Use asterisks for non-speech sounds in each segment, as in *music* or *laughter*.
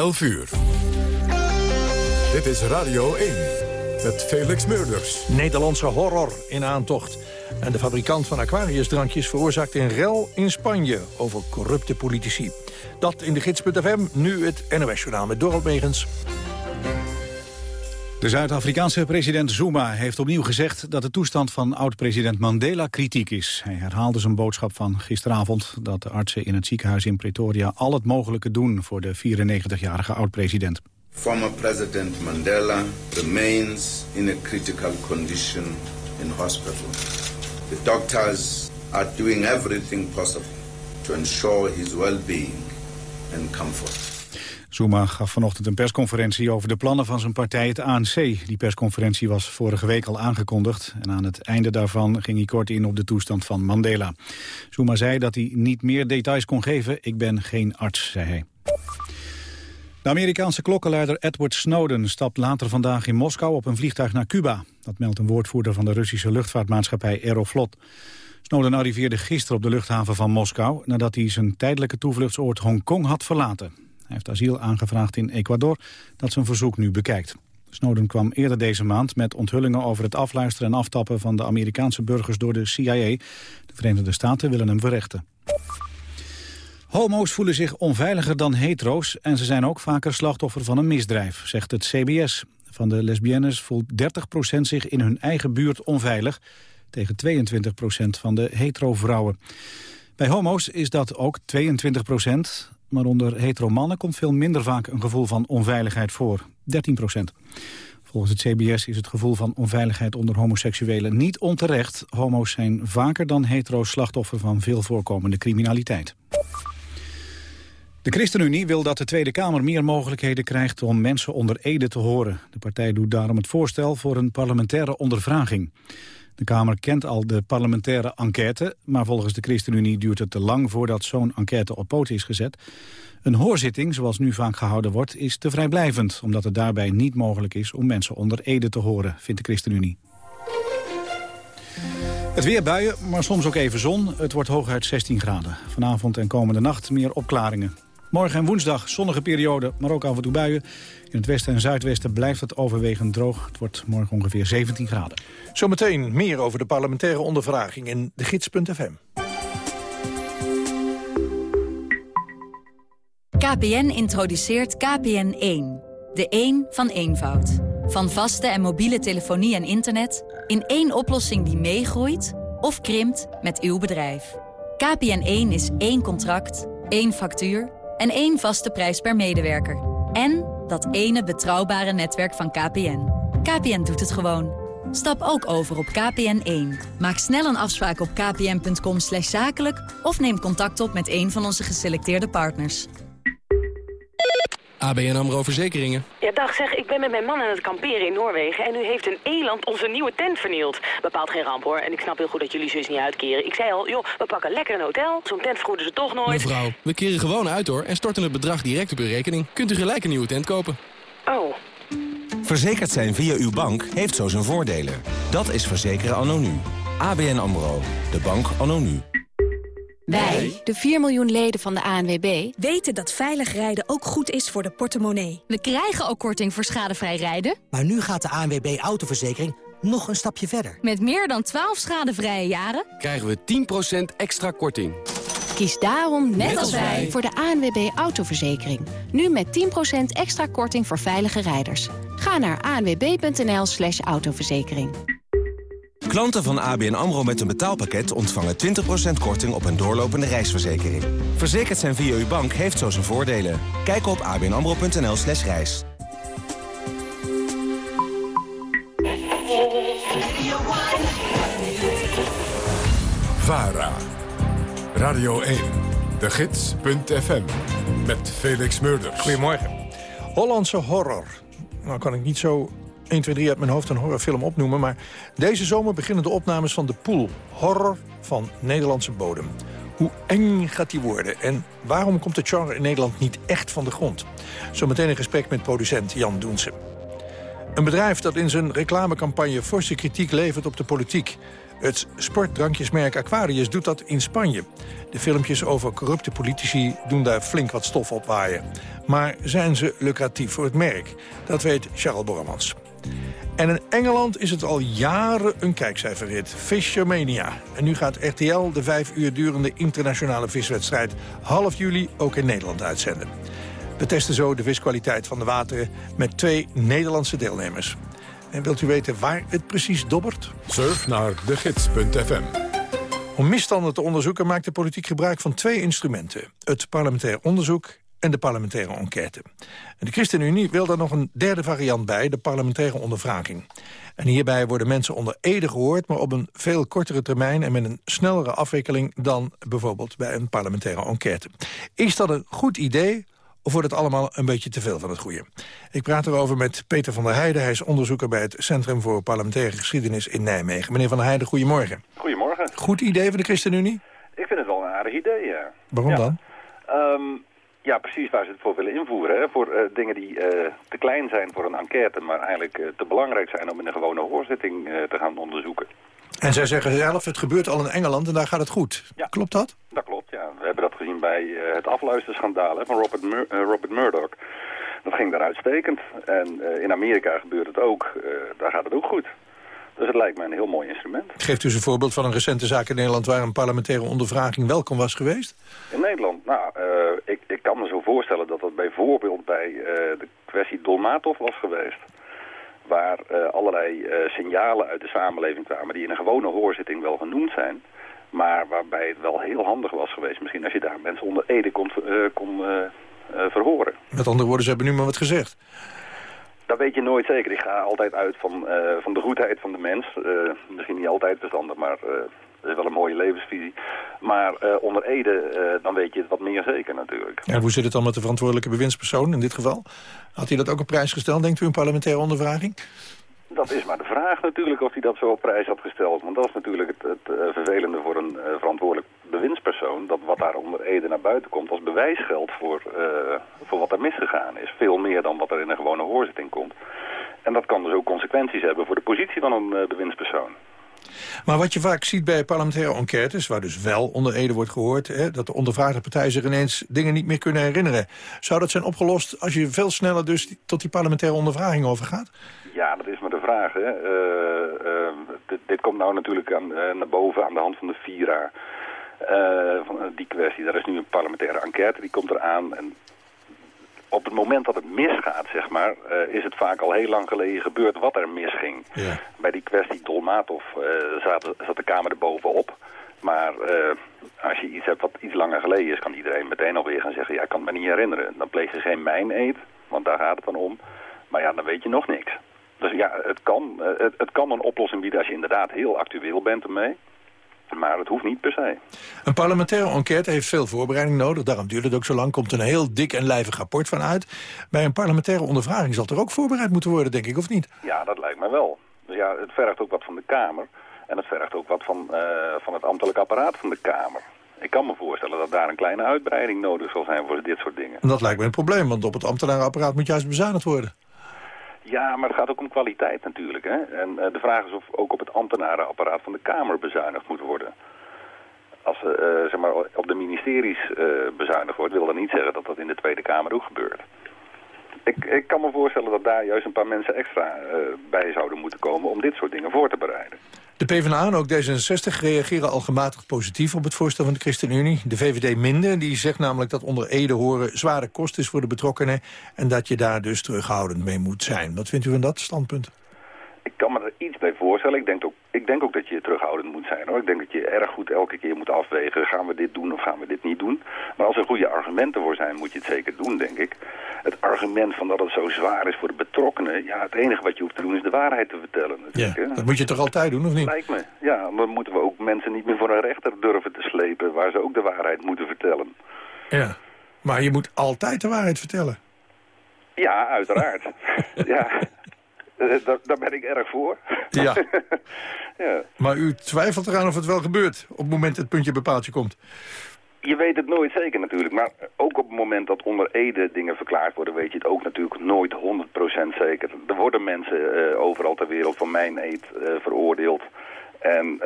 11 uur. Dit is Radio 1 met Felix Meurders. Nederlandse horror in aantocht. En de fabrikant van aquariusdrankjes veroorzaakt een rel in Spanje... over corrupte politici. Dat in de gids.fm, nu het NOS-journaal met Dorald Megens. De Zuid-Afrikaanse president Zuma heeft opnieuw gezegd dat de toestand van oud-president Mandela kritiek is. Hij herhaalde zijn boodschap van gisteravond dat de artsen in het ziekenhuis in Pretoria al het mogelijke doen voor de 94-jarige oud-president. Former President Mandela remains in a critical condition in hospital. The doctors are doing everything possible to ensure his well-being and comfort. Zuma gaf vanochtend een persconferentie over de plannen van zijn partij, het ANC. Die persconferentie was vorige week al aangekondigd. En aan het einde daarvan ging hij kort in op de toestand van Mandela. Zuma zei dat hij niet meer details kon geven. Ik ben geen arts, zei hij. De Amerikaanse klokkenluider Edward Snowden stapt later vandaag in Moskou op een vliegtuig naar Cuba. Dat meldt een woordvoerder van de Russische luchtvaartmaatschappij Aeroflot. Snowden arriveerde gisteren op de luchthaven van Moskou... nadat hij zijn tijdelijke toevluchtsoord Hongkong had verlaten. Heeft asiel aangevraagd in Ecuador, dat zijn verzoek nu bekijkt. Snowden kwam eerder deze maand met onthullingen over het afluisteren en aftappen van de Amerikaanse burgers door de CIA. De Verenigde Staten willen hem verrechten. Homo's voelen zich onveiliger dan hetero's en ze zijn ook vaker slachtoffer van een misdrijf, zegt het CBS. Van de lesbiennes voelt 30% zich in hun eigen buurt onveilig, tegen 22% van de hetero-vrouwen. Bij homo's is dat ook 22%, maar onder hetero-mannen komt veel minder vaak een gevoel van onveiligheid voor, 13 procent. Volgens het CBS is het gevoel van onveiligheid onder homoseksuelen niet onterecht. Homo's zijn vaker dan hetero's slachtoffer van veel voorkomende criminaliteit. De ChristenUnie wil dat de Tweede Kamer meer mogelijkheden krijgt om mensen onder ede te horen. De partij doet daarom het voorstel voor een parlementaire ondervraging. De Kamer kent al de parlementaire enquête... maar volgens de ChristenUnie duurt het te lang voordat zo'n enquête op poten is gezet. Een hoorzitting, zoals nu vaak gehouden wordt, is te vrijblijvend... omdat het daarbij niet mogelijk is om mensen onder ede te horen, vindt de ChristenUnie. Het weer buien, maar soms ook even zon. Het wordt hooguit 16 graden. Vanavond en komende nacht meer opklaringen. Morgen en woensdag zonnige periode, maar ook af en toe buien. In het westen en zuidwesten blijft het overwegend droog. Het wordt morgen ongeveer 17 graden. Zometeen meer over de parlementaire ondervraging in de gids.fm. KPN introduceert KPN1. De 1 van eenvoud. Van vaste en mobiele telefonie en internet... in één oplossing die meegroeit of krimpt met uw bedrijf. KPN1 is één contract, één factuur en één vaste prijs per medewerker. En dat ene betrouwbare netwerk van KPN. KPN doet het gewoon. Stap ook over op KPN1. Maak snel een afspraak op kpn.com zakelijk... of neem contact op met een van onze geselecteerde partners. ABN AMRO Verzekeringen. Ja, dag zeg, ik ben met mijn man aan het kamperen in Noorwegen... en nu heeft een eland onze nieuwe tent vernield. Bepaalt geen ramp, hoor. En ik snap heel goed dat jullie zus niet uitkeren. Ik zei al, joh, we pakken lekker een hotel. Zo'n tent vergoeden ze toch nooit. Mevrouw, we keren gewoon uit, hoor. En storten het bedrag direct op uw rekening. Kunt u gelijk een nieuwe tent kopen. Oh. Verzekerd zijn via uw bank heeft zo zijn voordelen. Dat is verzekeren anno nu. ABN AMRO. De bank anno nu. Wij, de 4 miljoen leden van de ANWB, weten dat veilig rijden ook goed is voor de portemonnee. We krijgen ook korting voor schadevrij rijden. Maar nu gaat de ANWB autoverzekering nog een stapje verder. Met meer dan 12 schadevrije jaren krijgen we 10% extra korting. Kies daarom, net, als wij, voor de ANWB autoverzekering. Nu met 10% extra korting voor veilige rijders. Ga naar anwb.nl slash autoverzekering. Klanten van ABN AMRO met een betaalpakket ontvangen 20% korting op een doorlopende reisverzekering. Verzekerd zijn via uw bank heeft zo zijn voordelen. Kijk op abnamro.nl slash reis. VARA. Radio 1. De Gids.fm. Met Felix Murders. Goedemorgen. Hollandse horror. Nou kan ik niet zo 1, 2, 3 uit mijn hoofd een horrorfilm opnoemen... maar deze zomer beginnen de opnames van De Pool. Horror van Nederlandse bodem. Hoe eng gaat die worden? En waarom komt het genre in Nederland niet echt van de grond? Zometeen een gesprek met producent Jan Doensen. Een bedrijf dat in zijn reclamecampagne forse kritiek levert op de politiek. Het sportdrankjesmerk Aquarius doet dat in Spanje. De filmpjes over corrupte politici doen daar flink wat stof op waaien. Maar zijn ze lucratief voor het merk? Dat weet Charles Borremans. En in Engeland is het al jaren een kijkcijferrit. Fishermania. En nu gaat RTL de vijf uur durende internationale viswedstrijd... half juli ook in Nederland uitzenden. We testen zo de viskwaliteit van de wateren met twee Nederlandse deelnemers. En wilt u weten waar het precies dobbert? Surf naar degids.fm. Om misstanden te onderzoeken maakt de politiek gebruik van twee instrumenten. Het parlementair onderzoek en de parlementaire enquête. En de ChristenUnie wil daar nog een derde variant bij, de parlementaire ondervraging. En hierbij worden mensen onder ede gehoord... maar op een veel kortere termijn en met een snellere afwikkeling... dan bijvoorbeeld bij een parlementaire enquête. Is dat een goed idee of wordt het allemaal een beetje te veel van het goede? Ik praat erover met Peter van der Heijden. Hij is onderzoeker bij het Centrum voor Parlementaire Geschiedenis in Nijmegen. Meneer van der Heijden, goedemorgen. Goedemorgen. Goed idee van de ChristenUnie? Ik vind het wel een aardig idee, ja. Waarom Ja. dan? Ehm, ja, precies waar ze het voor willen invoeren. Hè? Voor eh, dingen die eh, te klein zijn voor een enquête, maar eigenlijk eh, te belangrijk zijn om in een gewone hoorzitting te gaan onderzoeken. En zij zeggen zelf, het gebeurt al in Engeland en daar gaat het goed. Ja. Klopt dat? Dat klopt, ja. We hebben dat gezien bij eh, het afluisterschandaal hè, van Robert, Mur eh, Robert Murdoch. Dat ging daar uitstekend. En eh, in Amerika gebeurt het ook. Daar gaat het ook goed. Dus het lijkt me een heel mooi instrument. Geeft u eens een voorbeeld van een recente zaak in Nederland... waar een parlementaire ondervraging welkom was geweest? In Nederland, nou, ik, ik kan me zo voorstellen dat dat bijvoorbeeld bij de kwestie Dolmatov was geweest. Waar eh, allerlei eh, signalen uit de samenleving kwamen die in een gewone hoorzitting wel genoemd zijn. Maar waarbij het wel heel handig was geweest misschien als je daar mensen onder ede kon, eh, kon verhoren. Met andere woorden, ze hebben nu maar wat gezegd. Dat weet je nooit zeker. Ik ga altijd uit van, van de goedheid van de mens. Misschien niet altijd verstandig, maar dat is wel een mooie levensvisie. Maar eh, onder ede, eh, dan weet je het wat meer zeker natuurlijk. Ja, hoe zit het dan met de verantwoordelijke bewindspersoon in dit geval? Had hij dat ook op prijs gesteld, denkt u, een parlementaire ondervraging? Dat is maar de vraag natuurlijk of hij dat zo op prijs had gesteld. Want dat is natuurlijk het, het eh, vervelende voor een eh, verantwoordelijk bewindspersoon. Dat wat daar onder ede naar buiten komt als bewijs geldt voor, eh, voor wat er misgegaan is. Veel meer dan wat er in een gewone hoorzitting komt. En dat kan dus ook consequenties hebben voor de positie van een eh, bewindspersoon. Maar wat je vaak ziet bij parlementaire enquêtes... waar dus wel onder ede wordt gehoord... Hè, dat de ondervraagde partijen zich ineens dingen niet meer kunnen herinneren. Zou dat zijn opgelost als je veel sneller dus tot die parlementaire ondervraging overgaat? Ja, dat is maar de vraag. Hè. Eh, eh, dit, komt nou natuurlijk aan, eh, naar boven aan de hand van de Vira. Van die kwestie. Daar is nu een parlementaire enquête, die komt eraan. En op het moment dat het misgaat, zeg maar, eh, is het vaak al heel lang geleden gebeurd wat er misging. Ja. Bij die kwestie Dolmatov eh zat, zat de Kamer er bovenop. Maar eh, als je iets hebt wat iets langer geleden is, kan iedereen meteen alweer gaan zeggen... ja, ik kan het me niet herinneren. Dan pleeg je geen mijn-eet, want daar gaat het dan om. Maar ja, dan weet je nog niks. Dus ja, het kan, het, het kan een oplossing bieden als je inderdaad heel actueel bent ermee. Maar het hoeft niet per se. Een parlementaire enquête heeft veel voorbereiding nodig. Daarom duurt het ook zo lang. Komt een heel dik en lijvig rapport van uit. Bij een parlementaire ondervraging zal er ook voorbereid moeten worden, denk ik, of niet? Ja, dat lijkt mij wel. Dus ja, het vergt ook wat van de Kamer. En het vergt ook wat van, eh, van het ambtelijk apparaat van de Kamer. Ik kan me voorstellen dat daar een kleine uitbreiding nodig zal zijn voor dit soort dingen. En dat lijkt me een probleem, want op het ambtenarenapparaat moet juist bezuinigd worden. Ja, maar het gaat ook om kwaliteit natuurlijk. Hè? En eh, de vraag is of ook op het ambtenarenapparaat van de Kamer bezuinigd moet worden. Als er zeg maar, op de ministeries eh, bezuinigd wordt, wil dat niet zeggen dat dat in de Tweede Kamer ook gebeurt. Ik, ik kan me voorstellen dat daar juist een paar mensen extra bij zouden moeten komen om dit soort dingen voor te bereiden. De PvdA en ook D66 reageren al gematigd positief op het voorstel van de ChristenUnie. De VVD minder, die zegt namelijk dat onder ede horen zware kost is voor de betrokkenen... en dat je daar dus terughoudend mee moet zijn. Wat vindt u van dat standpunt? Ik kan me er iets bij voorstellen. Ik denk, ik denk ook dat je terughoudend moet zijn. hoor. Ik denk dat je erg goed elke keer moet afwegen. Gaan we dit doen of gaan we dit niet doen? Maar als er goede argumenten voor zijn, moet je het zeker doen, denk ik. Het argument van dat het zo zwaar is voor de betrokkenen... ja, het enige wat je hoeft te doen is de waarheid te vertellen. Ja, Natuurlijk, hè. dat moet je toch altijd doen, of niet? Lijkt me. Ja, dan moeten we ook mensen niet meer voor een rechter durven te slepen... waar ze ook de waarheid moeten vertellen. Ja, maar je moet altijd de waarheid vertellen. Ja, uiteraard. *laughs* ja, daar, daar ben ik erg voor. Ja. *laughs* ja. Maar u twijfelt eraan of het wel gebeurt... op het moment dat het puntje bepaaltje komt. Je weet het nooit zeker natuurlijk, maar ook op het moment dat onder ede dingen verklaard worden, weet je het ook natuurlijk nooit 100% zeker. Er worden mensen eh, overal ter wereld van mijn eh, veroordeeld. En uh,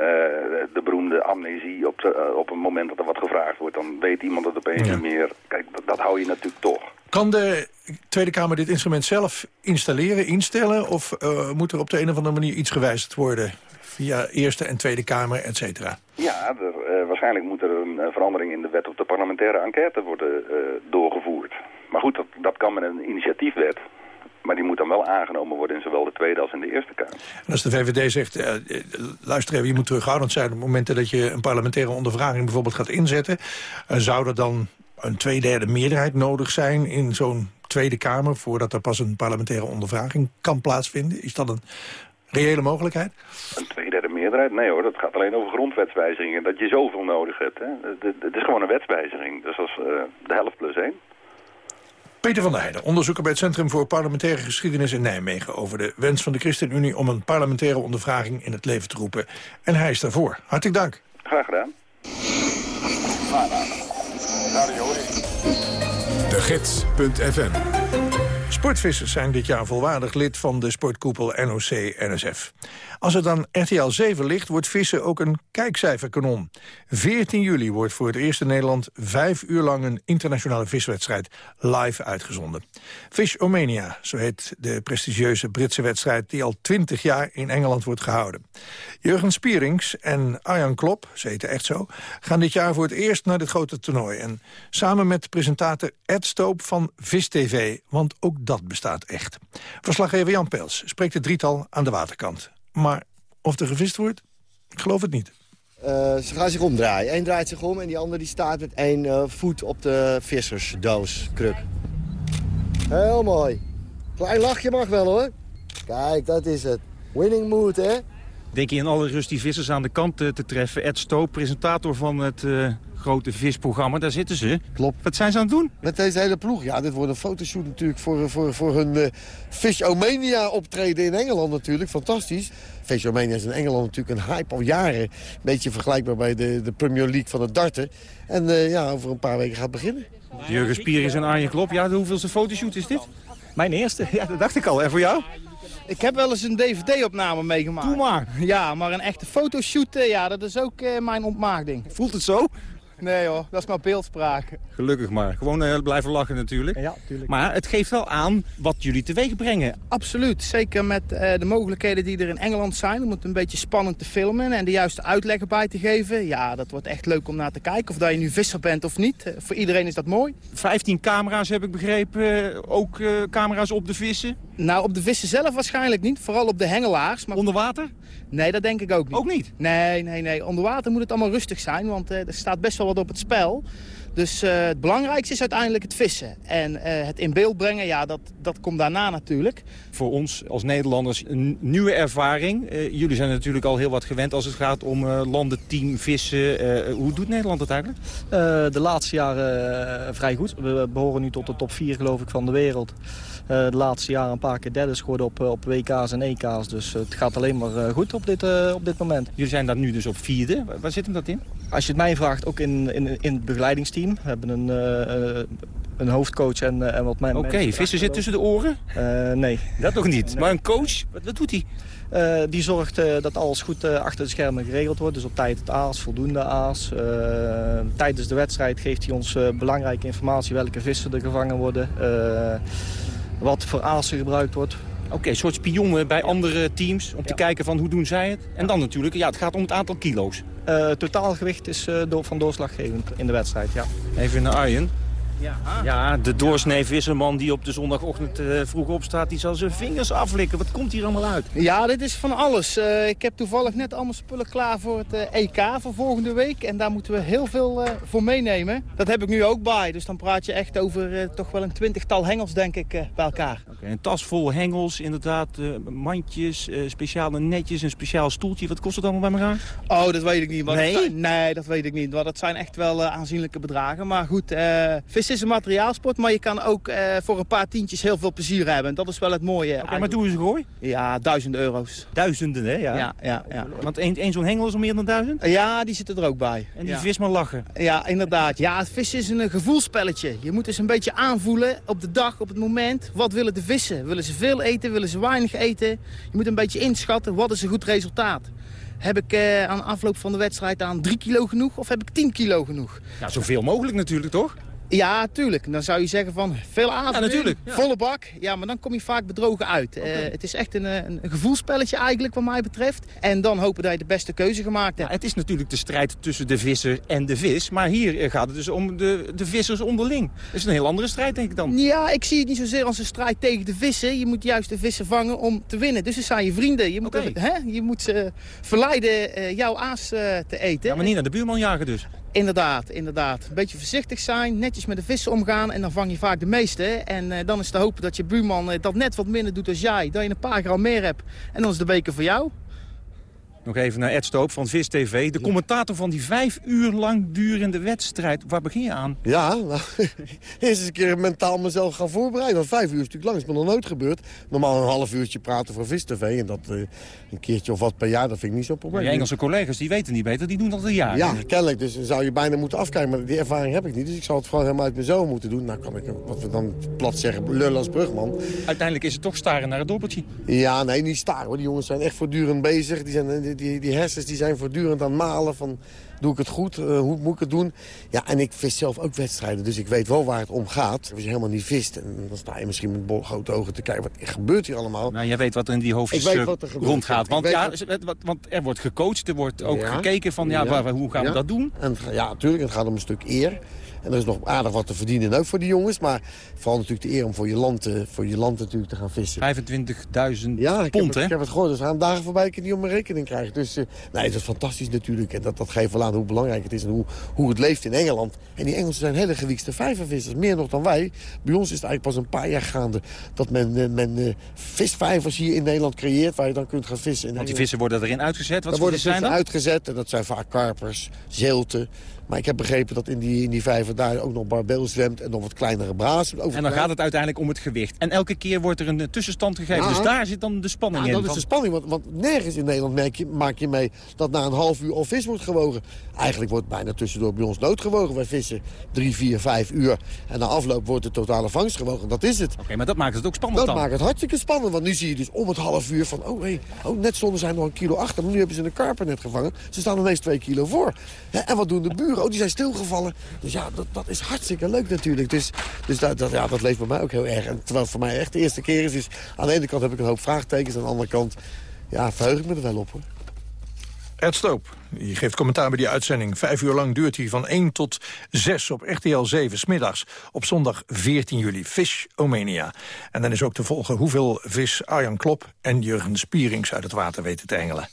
de beroemde amnesie op, de, op het moment dat er wat gevraagd wordt... dan weet iemand het opeens niet meer. Kijk, dat, dat, hou je natuurlijk toch. Kan de Tweede Kamer dit instrument zelf installeren, instellen... of uh, moet er op de een of andere manier iets gewijzigd worden... via Eerste en Tweede Kamer, et cetera? Ja, er, waarschijnlijk moet er een verandering in de wet op de parlementaire enquête worden doorgevoerd. Maar goed, dat, dat kan met een initiatiefwet. Maar die moet dan wel aangenomen worden in zowel de Tweede als in de Eerste Kamer. En als de VVD zegt, uh, luister even, je moet terughoudend zijn... op het momenten dat je een parlementaire ondervraging bijvoorbeeld gaat inzetten... Uh, zou er dan een tweederde meerderheid nodig zijn in zo'n Tweede Kamer... voordat er pas een parlementaire ondervraging kan plaatsvinden? Is dat een reële mogelijkheid? Een tweederde meerderheid? Nee hoor, dat gaat alleen over grondwetswijzigingen. Dat je zoveel nodig hebt. Hè? Het, is gewoon een wetswijziging. Dus dat is uh, de helft plus één. Peter van der Heijden, onderzoeker bij het Centrum voor Parlementaire Geschiedenis in Nijmegen... over de wens van de ChristenUnie om een parlementaire ondervraging in het leven te roepen. En hij is daarvoor. Hartelijk dank. Graag gedaan. De Gids.fm Sportvissers zijn dit jaar volwaardig lid van de sportkoepel NOC-NSF. Als er dan RTL 7 ligt, wordt vissen ook een kijkcijferkanon. 14 juli wordt voor het eerst in Nederland vijf uur lang... een internationale viswedstrijd live uitgezonden. Fish Omania, zo heet de prestigieuze Britse wedstrijd... die al 20 jaar in Engeland wordt gehouden. Jurgen Spierings en Arjan Klop, ze heten echt zo... gaan dit jaar voor het eerst naar dit grote toernooi. En samen met presentator Ed Stoop van Vis TV, want ook dat bestaat echt. Verslaggever Jan Pels spreekt het drietal aan de waterkant. Maar of er gevist wordt, ik geloof het niet. Uh, ze gaan zich omdraaien. Eén draait zich om en die andere die staat met één uh, voet op de vissersdoos, kruk. Heel mooi. Klein lachje mag wel hoor. Kijk, dat is het. Winning mood, hè? Denk je in alle rust die vissers aan de kant te, te treffen. Ed Stoop, presentator van het uh, grote visprogramma, daar zitten ze. Klopt. Wat zijn ze aan het doen? Met deze hele ploeg. Ja, dit wordt een fotoshoot natuurlijk voor, voor, voor hun uh, Fishomania optreden in Engeland natuurlijk. Fantastisch. Fishomania is in Engeland natuurlijk een hype al jaren. Een beetje vergelijkbaar bij de, de Premier League van het darten. En uh, ja, over een paar weken gaat het beginnen. Jurgen Spier en Arjen Klop. Ja, de hoeveelste fotoshoot is dit? Mijn eerste, *laughs* ja, dat dacht ik al. En voor jou? Ik heb wel eens een dvd-opname meegemaakt. Doe maar. Ja, maar een echte fotoshoot, ja, dat is ook uh, mijn ontmaagding. Voelt het zo? Nee hoor, dat is maar beeldspraak. Gelukkig maar. Gewoon uh, blijven lachen natuurlijk. Ja, tuurlijk. Maar het geeft wel aan wat jullie teweeg brengen. Absoluut. Zeker met uh, de mogelijkheden die er in Engeland zijn... om het een beetje spannend te filmen en de juiste uitleg bij te geven. Ja, dat wordt echt leuk om naar te kijken. Of dat je nu visser bent of niet. Uh, voor iedereen is dat mooi. 15 camera's heb ik begrepen. ook camera's op de vissen. Nou, op de vissen zelf waarschijnlijk niet. Vooral op de hengelaars. Maar... Onder water? Nee, dat denk ik ook niet. Ook niet? Nee, nee, nee. Onder water moet het allemaal rustig zijn. Want er staat best wel wat op het spel. Dus uh, het belangrijkste is uiteindelijk het vissen. En uh, het in beeld brengen, ja, dat, dat komt daarna natuurlijk. Voor ons als Nederlanders een nieuwe ervaring. Uh, jullie zijn natuurlijk al heel wat gewend als het gaat om landenteam, vissen. hoe doet Nederland het eigenlijk? de laatste jaren vrij goed. We behoren nu tot de top 4 geloof ik van de wereld. Uh, de laatste jaren een paar keer derde geworden op, op WK's en EK's. Dus het gaat alleen maar goed op dit, uh, op dit moment. Jullie zijn daar nu dus op vierde. Waar zit hem dat in? Als je het mij vraagt, ook in, in, in het begeleidingsteam. We hebben een, uh, een hoofdcoach en, en wat mijn... Oké, okay, vissen zit tussen de oren? nee. Dat nog niet. Nee. Maar een coach, wat, wat doet hij? Uh, die zorgt uh, dat alles goed uh, achter de schermen geregeld wordt. Dus op tijd het aas, voldoende aas. tijdens de wedstrijd geeft hij ons belangrijke informatie welke vissen er gevangen worden. wat voor aasen gebruikt wordt. Oké, okay, een soort spionnen bij andere teams om ja. te kijken van hoe doen zij het. En dan natuurlijk, ja, het gaat om het aantal kilo's. Uh, totaalgewicht is uh, door, van doorslaggevend in de wedstrijd, ja. Even naar Arjen. Ja, ja, de doorsnee visserman die op de zondagochtend uh, vroeg opstaat... die zal zijn vingers aflikken. Wat komt hier allemaal uit? Ja, dit is van alles. Uh, ik heb toevallig net allemaal spullen klaar voor het uh, EK voor volgende week. En daar moeten we heel veel voor meenemen. Dat heb ik nu ook bij. Dus dan praat je echt over toch wel een twintigtal hengels, denk ik, bij elkaar. Okay, een tas vol hengels, inderdaad. mandjes, speciale netjes, een speciaal stoeltje. Wat kost het allemaal bij elkaar? Oh, dat weet ik niet. Maar nee? Dat zijn, nee, dat weet ik niet. Maar dat zijn echt wel aanzienlijke bedragen. Maar goed, vis is een materiaalsport, maar je kan ook uh, voor een paar tientjes heel veel plezier hebben. Dat is wel het mooie. Okay, maar doe eens gooi? Ja, duizenden euro's. Duizenden, hè? Ja, ja, ja. ja. Want één zo'n hengel is al meer dan duizend? Ja, die zitten er ook bij. En die ja. vis maar lachen? Ja, inderdaad. Ja, het vissen is een gevoelspelletje. Je moet dus een beetje aanvoelen op de dag, op het moment. Wat willen de vissen? Willen ze veel eten? Willen ze weinig eten? Je moet een beetje inschatten, wat is een goed resultaat? Heb ik uh, aan afloop van de wedstrijd aan 3 kilo genoeg of heb ik 10 kilo genoeg? Ja, zoveel mogelijk natuurlijk, toch? Ja, tuurlijk. Dan zou je zeggen van veel adem ja, natuurlijk. volle bak. Ja, maar dan kom je vaak bedrogen uit. Okay. Uh, het is echt een, een, een, gevoelspelletje eigenlijk wat mij betreft. En dan hopen dat je de beste keuze gemaakt hebt. Ja, het is natuurlijk de strijd tussen de visser en de vis. Maar hier gaat het dus om de, de vissers onderling. Dat is een heel andere strijd, denk ik dan. Ja, ik zie het niet zozeer als een strijd tegen de vissen. Je moet juist de vissen vangen om te winnen. Dus ze zijn je vrienden. Je moet, okay. hè? Je moet ze verleiden uh, jouw aas uh, te eten. Ja, maar niet naar de buurman jagen dus. Inderdaad, inderdaad. Een beetje voorzichtig zijn, netjes met de vissen omgaan en dan vang je vaak de meeste. En uh, dan is te hopen dat je buurman uh, dat net wat minder doet als jij. Dat je een paar gram meer hebt en dan is de beker voor jou. Nog even naar Ed Stoop van Vis TV. De commentator van die vijf uur lang durende wedstrijd. Waar begin je aan? Ja, nou, *laughs* eerst eens een keer mentaal mezelf gaan voorbereiden. Want vijf uur is natuurlijk lang, is me nog nooit gebeurd. Normaal een half uurtje praten voor Vis TV. En dat uh, een keertje of wat per jaar, dat vind ik niet zo'n probleem. Je Engelse collega's die weten niet beter, die doen dat een jaar. Ja, kennelijk. Dus dan zou je bijna moeten afkijken. Maar die ervaring heb ik niet. Dus ik zal het gewoon helemaal uit mezelf moeten doen. Nou kan ik, wat we dan plat zeggen, lullen als brugman. Uiteindelijk is het toch staren naar het dobbeltje. Ja, nee, niet staren. Hoor. Die jongens zijn echt voortdurend bezig. Die zijn die, die hersens die zijn voortdurend aan het malen van... doe ik het goed, uh, hoe moet ik het doen? Ja, en ik vis zelf ook wedstrijden, dus ik weet wel waar het om gaat. Als je helemaal niet vist, en dan sta je misschien met grote ogen te kijken... wat gebeurt hier allemaal? Nou, jij weet wat er in die hoofdjes uh, rondgaat. Want, ja, wat... want er wordt gecoacht, er wordt ook ja, gekeken van... ja, ja. Waar, hoe gaan we dat doen? En, ja, natuurlijk, het gaat om een stuk eer. En er is nog aardig wat te verdienen ook voor die jongens. Maar vooral natuurlijk de eer om voor je land, te, voor je land natuurlijk te gaan vissen. 25.000 ja, pond, hè? ik heb het gehoord. Dus we gaan dagen voorbij ik niet op mijn rekening krijgen. Dus uh, nee, dat is fantastisch natuurlijk. En dat, dat geeft wel aan hoe belangrijk het is en hoe, hoe het leeft in Engeland. En die Engelsen zijn hele gewiekste vijvervissers. Meer nog dan wij. Bij ons is het eigenlijk pas een paar jaar gaande dat men, uh, men uh, visvijvers hier in Nederland creëert... waar je dan kunt gaan vissen. Want die vissen worden erin uitgezet? Wat dan worden vissen uitgezet. En dat zijn vaak karpers, zeelten... Maar ik heb begrepen dat in die, in die vijver daar ook nog barbel zwemt... en nog wat kleinere braas. En dan gaat het uiteindelijk om het gewicht. En elke keer wordt er een tussenstand gegeven. Ja. Dus daar zit dan de spanning ja, in. dat is de spanning. Want, want nergens in Nederland merk je, maak je mee dat na een half uur al vis wordt gewogen. Eigenlijk wordt bijna tussendoor bij ons nood gewogen. Wij vissen drie, vier, vijf uur. En na afloop wordt de totale vangst gewogen. Dat is het. Oké, okay, maar dat maakt het ook spannend dat dan? maakt het hartstikke spannend. Want nu zie je dus om het half uur van... oh, hey, oh net stonden zij nog een kilo achter. Maar nu hebben ze een karper net gevangen. Ze staan ineens twee kilo voor. En wat doen de buren? Oh, die zijn stilgevallen. Dus ja, dat, is hartstikke leuk natuurlijk. Dus, dus dat, ja, dat leeft bij mij ook heel erg. En terwijl het voor mij echt de eerste keer is, is... aan de ene kant heb ik een hoop vraagtekens... aan de andere kant ja, verheug ik me er wel op, hoor. Ed Stoop, die geeft commentaar bij die uitzending. Vijf uur lang duurt hij van 1 tot 6 op RTL 7 smiddags. Op zondag 14 juli, Fish Omania. En dan is ook te volgen hoeveel vis Arjan Klop en Jurgen Spierings uit het water weten te engelen.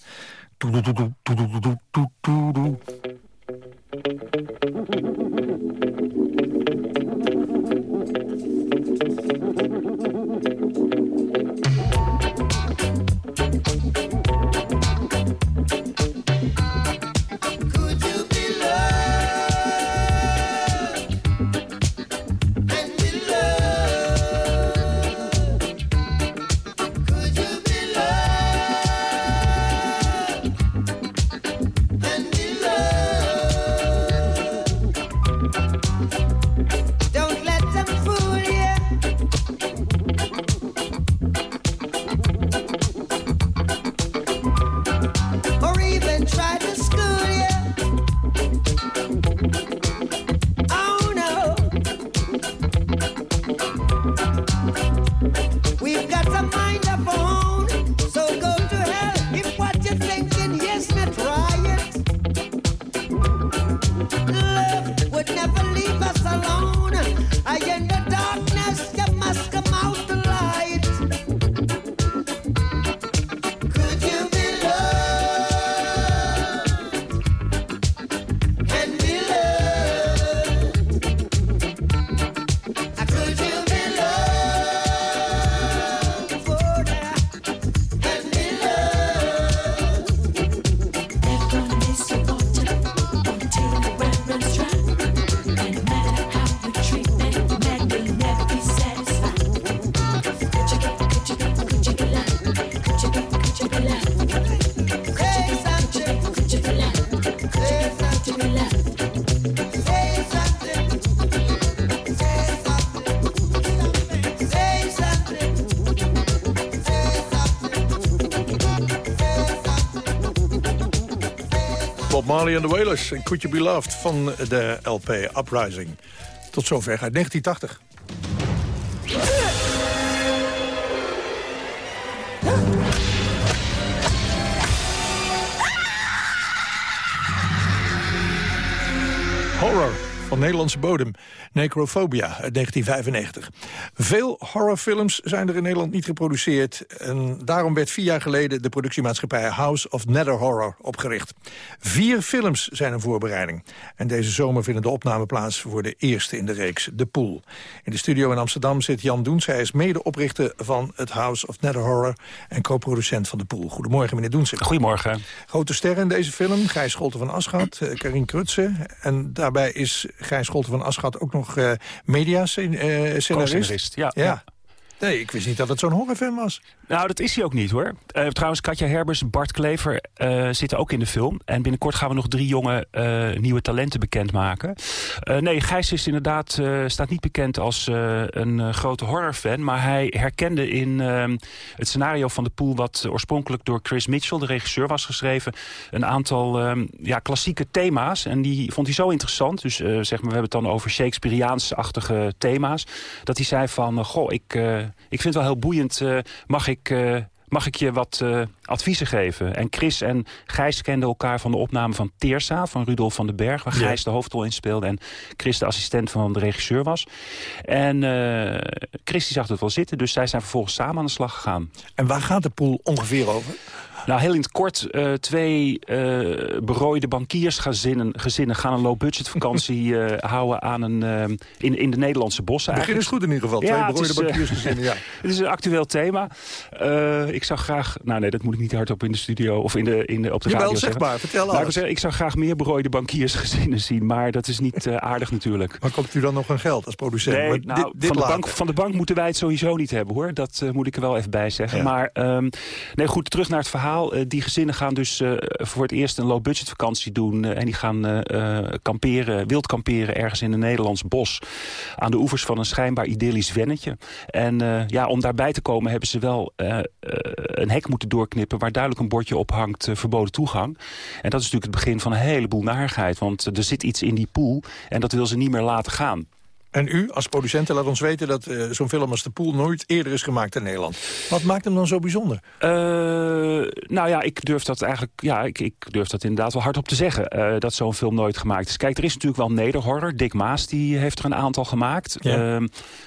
Marley and the Wailers en Could You Be Loved van de LP Uprising. Tot zover uit 1980. Horror van Nederlandse bodem. Necrophobia uit 1995. Veel horrorfilms zijn er in Nederland niet geproduceerd. En daarom werd vier jaar geleden de productiemaatschappij House of Nether Horror opgericht. Vier films zijn een voorbereiding. En deze zomer vinden de opname plaats voor de eerste in de reeks, De Pool. In de studio in Amsterdam zit Jan Doens. Hij is medeoprichter van het House of Nether Horror en co-producent van De Pool. Goedemorgen, meneer Doens. Goedemorgen. Grote sterren in deze film. Gijs Scholten van Aschat, eh, Karin Krutse. En daarbij is Gijs Scholten van Aschat ook nog uh, media-scenarist. Ja. ja. Nee, ik wist niet dat het zo'n horrorfilm was. Nou, dat is hij ook niet hoor. Uh, trouwens, Katja Herbers, Bart Klever uh, zitten ook in de film. En binnenkort gaan we nog drie jonge uh, nieuwe talenten bekendmaken. nee, Gijs is inderdaad, staat niet bekend als een grote horrorfan. Maar hij herkende in het scenario van de pool... wat oorspronkelijk door Chris Mitchell, de regisseur, was geschreven... een aantal ja, klassieke thema's. En die vond hij zo interessant. Dus zeg maar, we hebben het dan over Shakespeareaans-achtige thema's. Dat hij zei van, goh, ik, ik vind het wel heel boeiend. mag ik uh, mag ik je wat uh, adviezen geven? En Chris en Gijs kenden elkaar van de opname van Teersa... van Rudolf van den Berg, waar Gijs de hoofdrol in speelde... en Chris de assistent van de regisseur was. En uh, Chris die zag het wel zitten, dus zij zijn vervolgens samen aan de slag gegaan. En waar gaat de pool ongeveer over? Nou, heel in het kort, uh, twee uh, berooide bankiersgezinnen gezinnen gaan een low-budget vakantie uh, *laughs* houden aan een, in, in de Nederlandse bossen. Begin is goed in ieder geval, ja, twee berooide bankiersgezinnen. ja. *laughs* het is een actueel thema. ik zou graag, nou nee, dat moet ik niet hardop in de studio of in de, in de, op de Jawel, radio zeg maar, vertel nou, alles. Ik, ik, zou graag meer berooide bankiersgezinnen zien, maar dat is niet aardig natuurlijk. Maar komt u dan nog een geld als producent? Nee, nou, dit, dit van, de bank, van de bank moeten wij het sowieso niet hebben hoor. Dat moet ik er wel even bij zeggen. Ja. Maar um, nee, goed, terug naar het verhaal. Die gezinnen gaan dus uh, voor het eerst een low-budget vakantie doen. Uh, en die gaan kamperen, wild kamperen ergens in een Nederlands bos. Aan de oevers van een schijnbaar idyllisch wennetje. En ja, om daarbij te komen hebben ze wel een hek moeten doorknippen... waar duidelijk een bordje op hangt, verboden toegang. En dat is natuurlijk het begin van een heleboel narigheid. Want er zit iets in die pool en dat wil ze niet meer laten gaan. En u als producent laat ons weten dat uh, zo'n film als De Poel nooit eerder is gemaakt in Nederland. Wat maakt hem dan zo bijzonder? Uh, nou ja, ik durf dat eigenlijk, ja, ik, ik durf dat inderdaad wel hardop te zeggen. Uh, dat zo'n film nooit gemaakt is. Kijk, er is natuurlijk wel nederhorror. Dick Maas die heeft er een aantal gemaakt. Ja,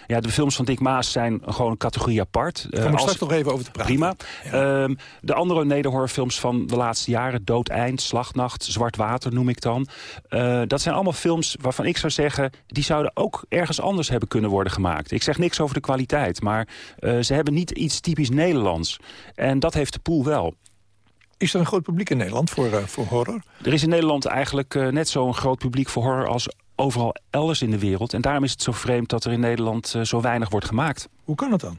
ja de films van Dick Maas zijn gewoon een categorie apart. Daar kom ik straks nog even over te praten. Prima. Ja. de andere nederhorrorfilms van de laatste jaren, Dood Eind, Slagnacht, Zwart Water noem ik dan. dat zijn allemaal films waarvan ik zou zeggen, die zouden ook ergens anders hebben kunnen worden gemaakt. Ik zeg niks over de kwaliteit, maar uh, ze hebben niet iets typisch Nederlands. En dat heeft de pool wel. Is er een groot publiek in Nederland voor, uh, voor horror? Er is in Nederland eigenlijk uh, net zo'n groot publiek voor horror als overal elders in de wereld. En daarom is het zo vreemd dat er in Nederland uh, zo weinig wordt gemaakt. Hoe kan dat dan?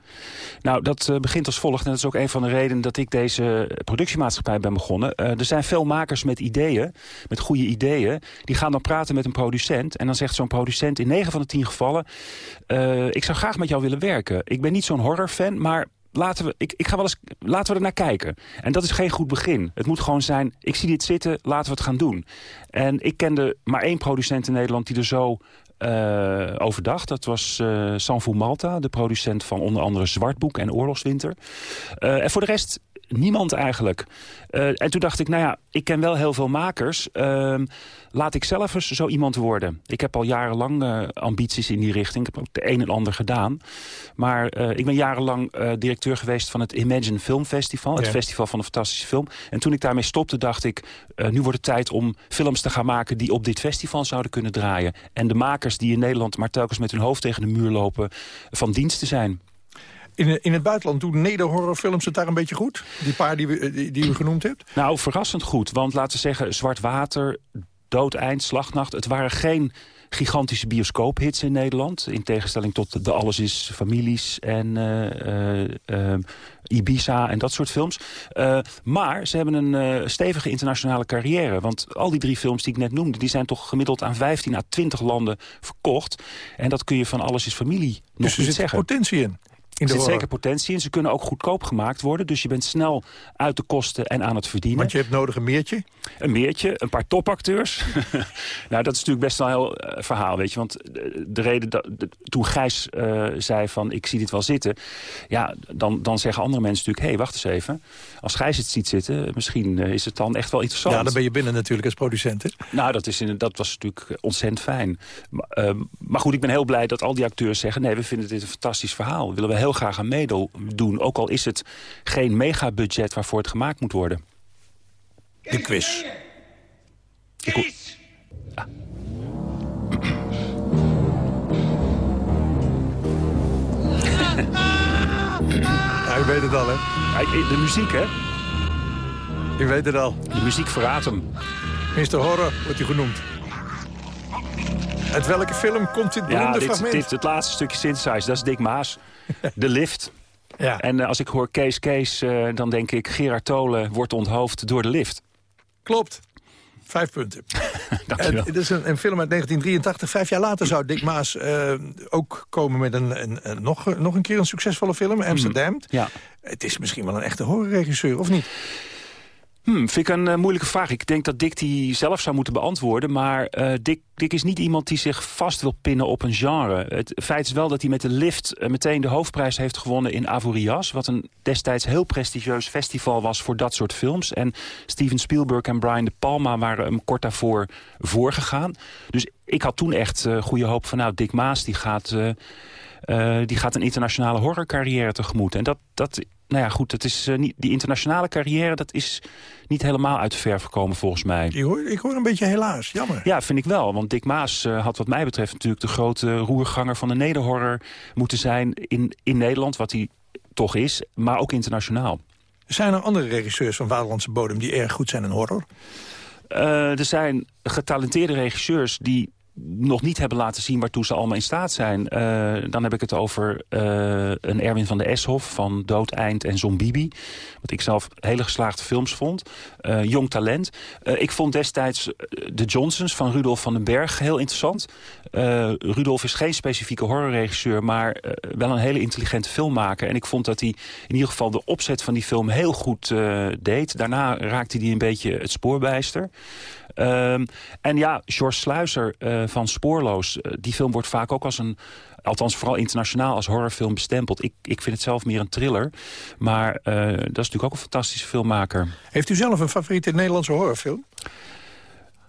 Nou, dat uh, begint als volgt. En dat is ook een van de redenen dat ik deze productiemaatschappij ben begonnen. Uh, er zijn veel makers met ideeën, met goede ideeën. Die gaan dan praten met een producent. En dan zegt zo'n producent in 9 van de 10 gevallen... Uh, ik zou graag met jou willen werken. Ik ben niet zo'n horrorfan, maar laten we, ik, ik ga wel eens, laten we er naar kijken. En dat is geen goed begin. Het moet gewoon zijn, ik zie dit zitten, laten we het gaan doen. En ik kende maar één producent in Nederland die er zo uh, overdag. Dat was uh, Sanfu Malta, de producent van onder andere Zwartboek en Oorlogswinter. Uh, en voor de rest niemand eigenlijk. Uh, en toen dacht ik, nou ja, ik ken wel heel veel makers. Uh, laat ik zelf eens zo iemand worden. Ik heb al jarenlang uh, ambities in die richting. Ik heb ook de een en ander gedaan. Maar uh, ik ben jarenlang directeur geweest van het Imagine Film Festival. Het Ja. festival van de fantastische film. En toen ik daarmee stopte, dacht ik... Nu wordt het tijd om films te gaan maken... die op dit festival zouden kunnen draaien. En de makers die in Nederland maar telkens met hun hoofd tegen de muur lopen... van dienst te zijn. In, in het buitenland doen nederhorrorfilms het daar een beetje goed? Die paar die, we, die, die u genoemd hebt? Nou, verrassend goed. Want laten we zeggen, Zwart Water, Doodeind, Slagnacht... het waren geen gigantische bioscoophits in Nederland. In tegenstelling tot de Alles is Families en uh, uh, uh, Ibiza en dat soort films. Maar ze hebben een stevige internationale carrière. Want al die drie films die ik net noemde... die zijn toch gemiddeld aan 15 à 20 landen verkocht. En dat kun je van Alles is Familie nog Dus er niet zit zeggen. potentie in. Er zit zeker potentie in. Ze kunnen ook goedkoop gemaakt worden. Dus je bent snel uit de kosten en aan het verdienen. Want je hebt nodig een meertje. Een meertje, een paar topacteurs. *laughs* nou, dat is natuurlijk best wel een heel eh, verhaal, weet je. Want de, de reden dat de- toen Gijs eh, zei van ik zie dit wel zitten... ja, dan, dan zeggen andere mensen natuurlijk... hé, hey, wacht eens even. Als Gijs het ziet zitten, misschien eh, is het dan echt wel interessant. Ja, dan ben je binnen natuurlijk als producent. Hè? Nou, dat, is in, dat was natuurlijk ontzettend fijn. Maar, eh, maar goed, ik ben heel blij dat al die acteurs zeggen... nee, we vinden dit een fantastisch verhaal. Willen we heel graag aan meedoen. Ook al is het geen megabudget waarvoor het gemaakt moet worden. De quiz. Ik Ja, u weet het al, hè? Ja, De muziek, hè? U weet het al. De muziek verraadt hem. Mr. Horror wordt u genoemd. Uit welke film komt dit Ja, beroemde dit, fragment? dit, het laatste stukje synthesize, dat is Dick Maas. *laughs* De lift. Ja. En eh, als ik hoor Kees Kees, eh, dan denk ik... Gerard Tolen wordt onthoofd door de lift. Klopt. Vijf punten. *laughs* Dankjewel. Het is een, een film uit 1983. Vijf jaar later zou Dick Maas eh, ook komen met een, een, een- nog, nog een keer een succesvolle film, Amsterdam. Ja. Het is misschien wel een echte horrorregisseur, of niet? Hmm, vind ik een eh, moeilijke vraag. Ik denk dat Dick die zelf zou moeten beantwoorden. Maar eh, Dick, Dick is niet iemand die zich vast wil pinnen op een genre. Het feit is wel dat hij met de lift eh, meteen de hoofdprijs heeft gewonnen in Avoriaz. Wat een destijds heel prestigieus festival was voor dat soort films. En Steven Spielberg en Brian De Palma waren hem kort daarvoor voorgegaan. Dus ik had toen echt goede hoop van nou, Dick Maas die gaat... die gaat een internationale horrorcarrière tegemoet. En dat, dat nou ja, goed, dat is, eh, niet, die internationale carrière... dat is niet helemaal uit de verf gekomen volgens mij. Ik hoor, ik hoor een beetje helaas, jammer. Ja, vind ik wel. Want Dick Maas eh, had wat mij betreft natuurlijk... de grote roerganger van de nederhorror moeten zijn in, in Nederland... wat hij toch is, maar ook internationaal. Zijn er andere regisseurs van Vaderlandse bodem die erg goed zijn in horror? Eh, er zijn getalenteerde regisseurs die nog niet hebben laten zien waartoe ze allemaal in staat zijn. Eh, dan heb ik het over eh, een Erwin van de Eshoff van Dood, Eind en Zombibi. Wat ik zelf hele geslaagde films vond. Eh, jong talent. Ik vond destijds de Johnsons van Rudolf van den Berg heel interessant. Rudolf is geen specifieke horrorregisseur... maar wel een hele intelligente filmmaker. En ik vond dat hij in ieder geval de opzet van die film heel goed deed. Daarna raakte hij een beetje het spoorbijster. Ehm, en ja, George Sluizer eh, van Spoorloos. eh, die film wordt vaak ook als een... althans vooral internationaal als horrorfilm bestempeld. Ik, ik vind het zelf meer een thriller. Maar eh, dat is natuurlijk ook een fantastische filmmaker. Heeft u zelf een favoriete Nederlandse horrorfilm?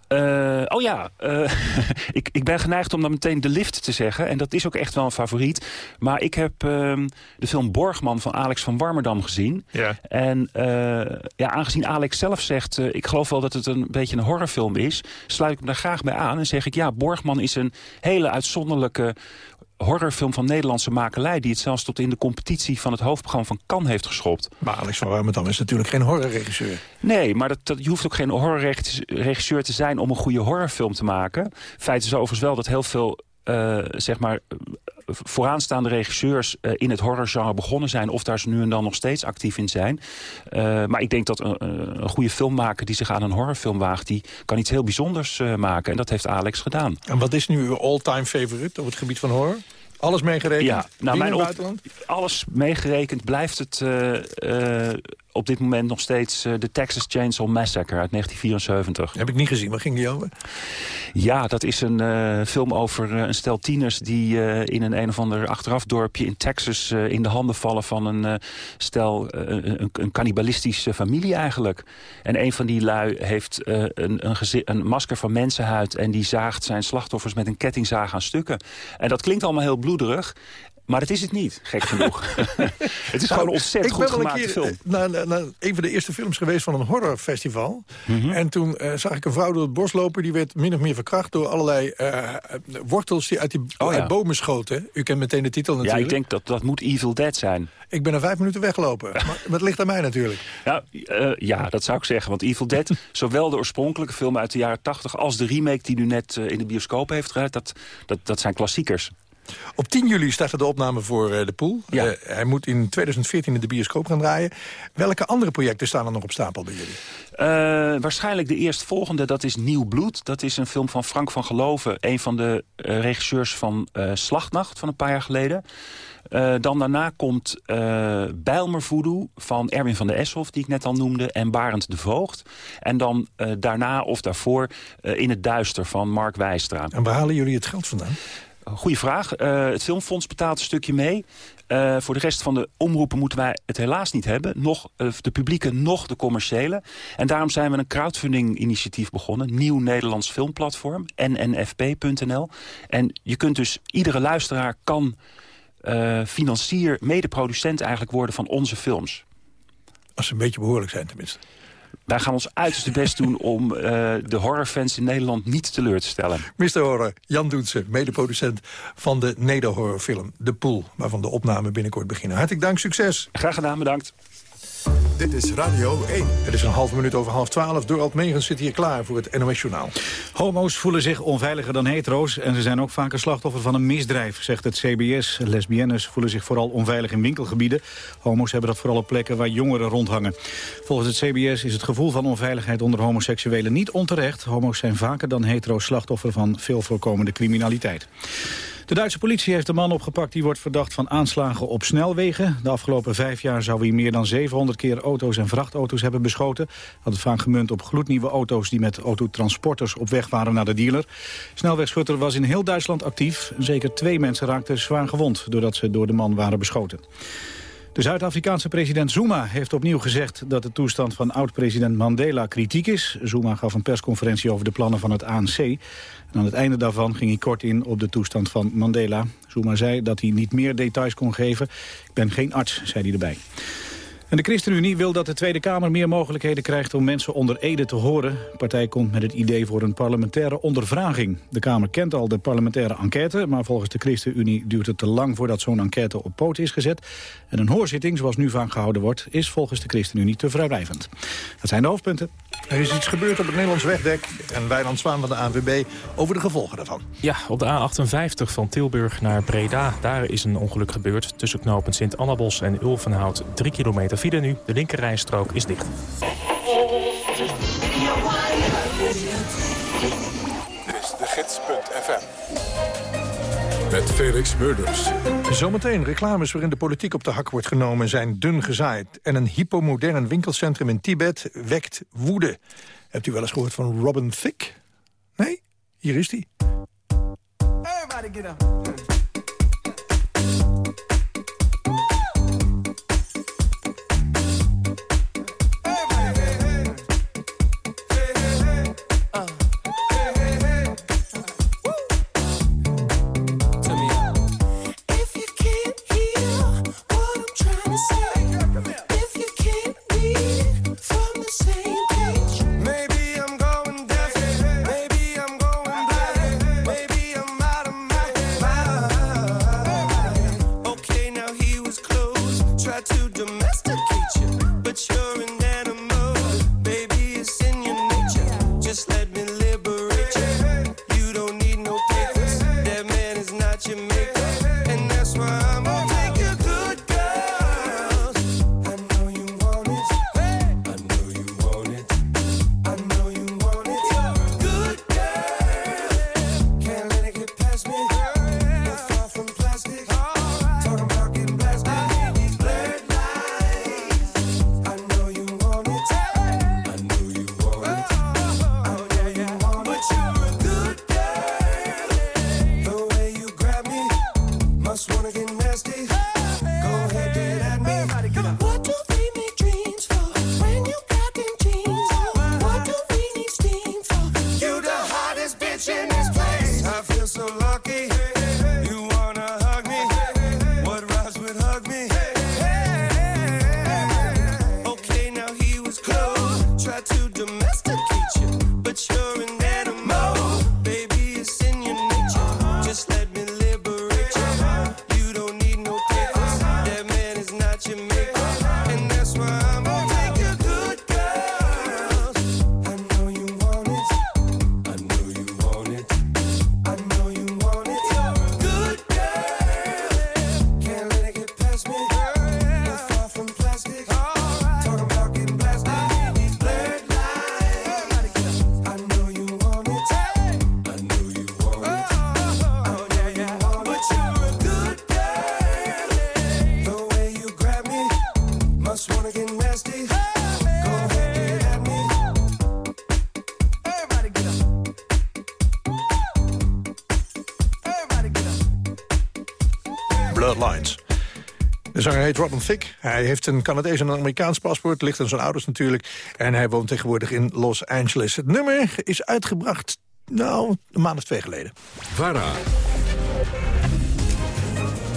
Eh, oh ja, eh, *laughs* ik, ik ben geneigd om dan meteen De Lift te zeggen. En dat is ook echt wel een favoriet. Maar ik heb ehm, de film Borgman van Alex van Warmerdam gezien. Ja. En eh, ja, aangezien Alex zelf zegt... ik geloof wel dat het een beetje een horrorfilm is... sluit ik me daar graag bij aan en zeg ik... ja, Borgman is een hele uitzonderlijke horrorfilm van Nederlandse makelij... die het zelfs tot in de competitie van het hoofdprogramma van Cannes heeft geschopt. Maar Alex van Warmerdam is natuurlijk geen horrorregisseur. Nee, maar dat, dat, je hoeft ook geen horrorregisseur te zijn om een goede horrorfilm te maken. Feit is overigens wel dat heel veel eh, zeg maar, vooraanstaande regisseurs eh, in het horrorgenre begonnen zijn... of daar ze nu en dan nog steeds actief in zijn. Eh, maar ik denk dat een, een goede filmmaker die zich aan een horrorfilm waagt... die kan iets heel bijzonders eh, maken. En dat heeft Alex gedaan. En wat is nu uw all-time favorite op het gebied van horror? Alles meegerekend? Ja, nou, mijn buitenland? alles meegerekend blijft het eh, eh, op dit moment nog steeds eh, de Texas Chainsaw Massacre uit 1974. Heb ik niet gezien, waar ging die over? Ja, dat is een eh, film over eh, een stel tieners... die in een een of ander achterafdorpje in Texas... in de handen vallen van een stel, een, een cannibalistische familie eigenlijk. En een van die lui heeft een, een, een masker van mensenhuid... en die zaagt zijn slachtoffers met een kettingzaag aan stukken. En dat klinkt allemaal heel bloederig... Maar dat is het niet, gek *laughs* genoeg. het is gewoon ontzettend Nou, ik goed ben wel een gemaakte keer film. eh, naar, naar, naar een van de eerste films geweest van een horrorfestival. Mhm. En toen eh, zag ik een vrouw door het bos lopen... die werd min of meer verkracht door allerlei eh, wortels die uit, die, Oh, ja. bomen schoten. U kent meteen de titel Ja, natuurlijk. ik denk dat dat moet Evil Dead zijn. Ik ben er vijf minuten weggelopen. *laughs* maar, het ligt aan mij natuurlijk. Ja, eh, ja, dat zou ik zeggen. Want Evil Dead, *laughs* zowel de oorspronkelijke film uit de jaren 80... als de remake die nu net in de bioscoop heeft gedraaid... Dat, dat, dat zijn klassiekers. Op 10 juli startte de opname voor eh, de pool. Ja. Eh, hij moet in 2014 in de bioscoop gaan draaien. Welke andere projecten staan er nog op stapel bij jullie? Eh, waarschijnlijk de eerstvolgende, dat is Nieuw Bloed. Dat is een film van Frank van Geloven. Een van de regisseurs van Slachtnacht van een paar jaar geleden. Uh, dan daarna komt uh, Bijlmer Voodoo van Erwin van der Eshoff, die ik net al noemde, en Barend de Voogd. En dan uh, daarna of daarvoor In het Duister van Mark Wijstra. En waar halen jullie het geld vandaan? Goeie vraag. het Filmfonds betaalt een stukje mee. Uh, voor de rest van de omroepen moeten wij het helaas niet hebben. Nog uh, de publieke, nog de commerciële. En daarom zijn we een crowdfunding-initiatief begonnen. Nieuw Nederlands Filmplatform, nnfp.nl. En je kunt dus, iedere luisteraar kan financier, medeproducent eigenlijk worden van onze films. Als ze een beetje behoorlijk zijn tenminste. Wij gaan ons uiterste best doen om uh, de horrorfans in Nederland niet teleur te stellen. Mr. Horror, Jan Doense, medeproducent van de nederhorrorfilm De Pool... waarvan de opname binnenkort beginnen. Hartelijk dank, succes. Graag gedaan, bedankt. Dit is Radio 1. Het is een halve minuut over half twaalf. Dorald Megens zit hier klaar voor het NOS-journaal. Homo's voelen zich onveiliger dan hetero's... en ze zijn ook vaker slachtoffer van een misdrijf, zegt het CBS. Lesbiennes voelen zich vooral onveilig in winkelgebieden. Homo's hebben dat vooral op plekken waar jongeren rondhangen. Volgens het CBS is het gevoel van onveiligheid onder homoseksuelen niet onterecht. Homo's zijn vaker dan hetero's slachtoffer van veel voorkomende criminaliteit. De Duitse politie heeft een man opgepakt die wordt verdacht van aanslagen op snelwegen. De afgelopen vijf jaar zou hij meer dan 700 keer auto's en vrachtauto's hebben beschoten. Had het vaak gemunt op gloednieuwe auto's die met autotransporters op weg waren naar de dealer. Snelwegschutter was in heel Duitsland actief. Zeker twee mensen raakten zwaar gewond doordat ze door de man waren beschoten. De Zuid-Afrikaanse president Zuma heeft opnieuw gezegd dat de toestand van oud-president Mandela kritiek is. Zuma gaf een persconferentie over de plannen van het ANC. En aan het einde daarvan ging hij kort in op de toestand van Mandela. Zuma zei dat hij niet meer details kon geven. Ik ben geen arts, zei hij erbij. En de ChristenUnie wil dat de Tweede Kamer meer mogelijkheden krijgt om mensen onder Ede te horen. De partij komt met het idee voor een parlementaire ondervraging. De Kamer kent al de parlementaire enquête, maar volgens de ChristenUnie duurt het te lang voordat zo'n enquête op poot is gezet. En een hoorzitting, zoals nu vaak gehouden wordt, is volgens de ChristenUnie te vrijblijvend. Dat zijn de hoofdpunten. Er is iets gebeurd op het Nederlands wegdek en Wijnand Zwaan van de ANWB over de gevolgen daarvan. Ja, op de A58 van Tilburg naar Breda. Daar is een ongeluk gebeurd tussen knooppunt Sint-Annabos en Ulvenhout. Drie kilometer file nu. De linkerrijstrook is dicht. Dit is de gids.fm. Met Felix Murders. Zometeen reclames waarin de politiek op de hak wordt genomen zijn dun gezaaid. En een hypomodern winkelcentrum in Tibet wekt woede. Hebt u wel eens gehoord van Robin Thicke? Nee? Hier is hij. Everybody get up. Hij heeft een Canadees en een Amerikaans paspoort. Ligt aan zijn ouders natuurlijk. En hij woont tegenwoordig in Los Angeles. Het nummer is uitgebracht, nou, een maand of twee geleden. VARA.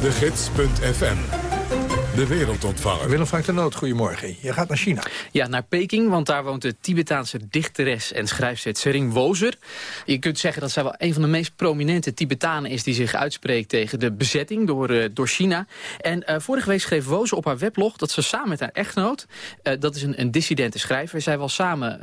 De Gids.fm. De wereldontvanger. Willem Frank de Noot, goedemorgen. Je gaat naar China. Ja, naar Peking, want daar woont de Tibetaanse dichteres en schrijfster Tsering Wozer. Je kunt zeggen dat zij wel een van de meest prominente Tibetanen is... die zich uitspreekt tegen de bezetting door, uh, door China. En uh, vorige week schreef Wozer op haar weblog dat ze samen met haar echtgenoot... Uh, dat is een, een dissidente schrijver, zij was samen,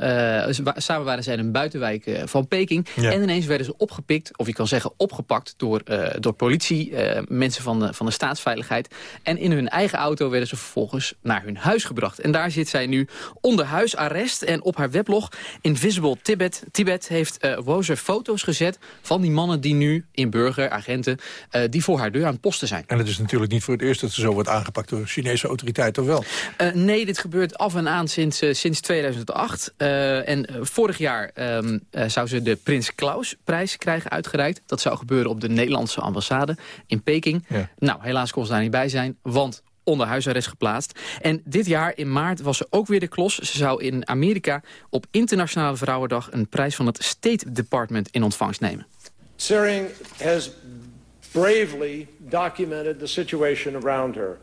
samen waren zij in een buitenwijk van Peking. Ja. En ineens werden ze opgepikt, of je kan zeggen opgepakt... door, door politie, mensen van de, van de staatsveiligheid. En in hun eigen auto werden ze vervolgens naar hun huis gebracht. En daar zit zij nu onder huisarrest. En op haar weblog Invisible Tibet, Tibet heeft uh, Wozer foto's gezet... van die mannen die nu in burger, agenten, uh, die voor haar deur aan het posten zijn. En het is natuurlijk niet voor het eerst dat ze zo wordt aangepakt door Chinese autoriteiten, of wel? Uh, nee, dit gebeurt af en aan sinds, sinds 2008. en vorig jaar um, zou ze de Prins Klaus-prijs krijgen uitgereikt. Dat zou gebeuren op de Nederlandse ambassade in Peking. Ja. Nou, helaas kon ze daar niet bij zijn, want onder huisarrest geplaatst. En dit jaar in maart was ze ook weer de klos. Ze zou in Amerika op Internationale Vrouwendag... een prijs van het State Department in ontvangst nemen. Tsering has bravely documented the situation around her.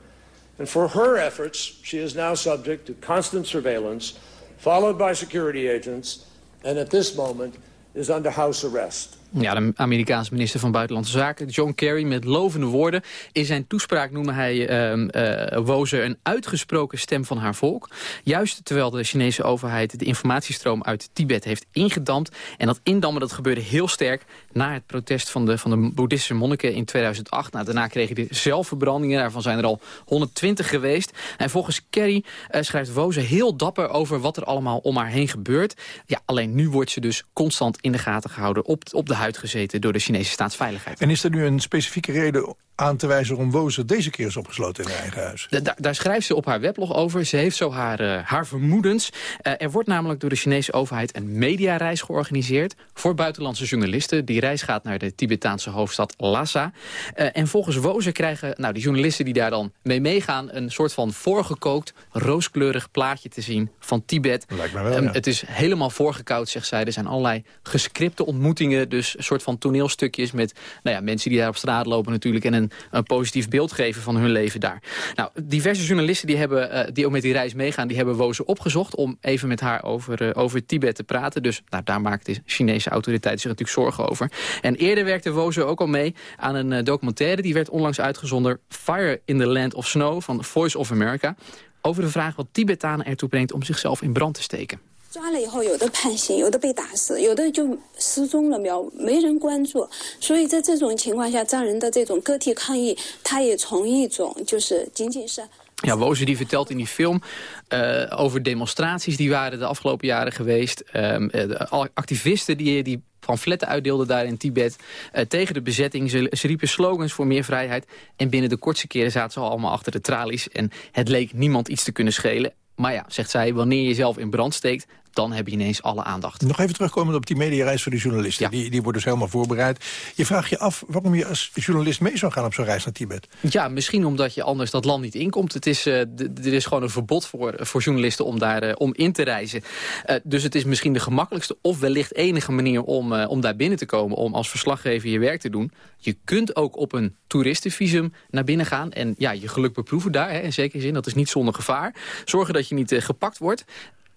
And for her efforts, she is now subject to constant surveillance... followed by security agents... and at this moment is under house arrest. Ja, de Amerikaanse minister van Buitenlandse Zaken, John Kerry, met lovende woorden. In zijn toespraak noemde hij uh, uh, Wozer een uitgesproken stem van haar volk. Juist terwijl de Chinese overheid de informatiestroom uit Tibet heeft ingedampt. En dat indammen dat gebeurde heel sterk na het protest van de, van de boeddhistische monniken in 2008. Nou, daarna kregen de zelfverbrandingen, daarvan zijn er al 120 geweest. En volgens Kerry uh, schrijft Wozer heel dapper over wat er allemaal om haar heen gebeurt. Ja, alleen nu wordt ze dus constant in de gaten gehouden op, op de uitgezeten door de Chinese staatsveiligheid. En is er nu een specifieke reden aan te wijzen waarom Wozer deze keer is opgesloten in haar eigen huis? Da daar schrijft ze op haar weblog over. Ze heeft zo haar, uh, haar vermoedens. Uh, er wordt namelijk door de Chinese overheid een mediareis georganiseerd... voor buitenlandse journalisten. Die reis gaat naar de Tibetaanse hoofdstad Lhasa. Uh, en volgens Wozer krijgen nou, die journalisten die daar dan mee meegaan... een soort van voorgekookt, rooskleurig plaatje te zien van Tibet. Lijkt me wel, um, ja. Het is helemaal voorgekoud, zegt zij. Er zijn allerlei gescripte ontmoetingen, dus een soort van toneelstukjes... met nou ja, mensen die daar op straat lopen natuurlijk... en een, een positief beeld geven van hun leven daar. Nou, diverse journalisten die, hebben, uh, die ook met die reis meegaan... die hebben Woze opgezocht om even met haar over, uh, over Tibet te praten. Dus nou, daar maakt de Chinese autoriteiten zich natuurlijk zorgen over. En eerder werkte Woze ook al mee aan een uh, documentaire... die werd onlangs uitgezonden... Fire in the Land of Snow van Voice of America... over de vraag wat Tibetanen ertoe brengt om zichzelf in brand te steken. 抓了以后，有的判刑，有的被打死，有的就失踪了，没有没人关注。所以在这种情况下，藏人的这种个体抗议，他也从一种就是仅仅是。 Ja, Woze die vertelt in die film uh, over demonstraties die waren de afgelopen jaren geweest. Um, uh, activisten die, die pamfletten uitdeelden daar in Tibet uh, tegen de bezetting. Ze, ze riepen slogans voor meer vrijheid. En binnen de kortste keren zaten ze allemaal achter de tralies. En het leek niemand iets te kunnen schelen. Maar ja, zegt zij, wanneer je jezelf in brand steekt... dan heb je ineens alle aandacht. Nog even terugkomen op die mediareis voor die journalisten. Ja. Die, die wordt dus helemaal voorbereid. Je vraagt je af waarom je als journalist mee zou gaan op zo'n reis naar Tibet. Ja, misschien omdat je anders dat land niet inkomt. Het is, uh, er is gewoon een verbod voor, voor journalisten om daar uh, om in te reizen. Uh, dus het is misschien de gemakkelijkste of wellicht enige manier om, om daar binnen te komen. Om als verslaggever je werk te doen. Je kunt ook op een toeristenvisum naar binnen gaan. En ja, je geluk beproeven daar, hè, in zekere zin. Dat is niet zonder gevaar. Zorgen dat je niet gepakt wordt.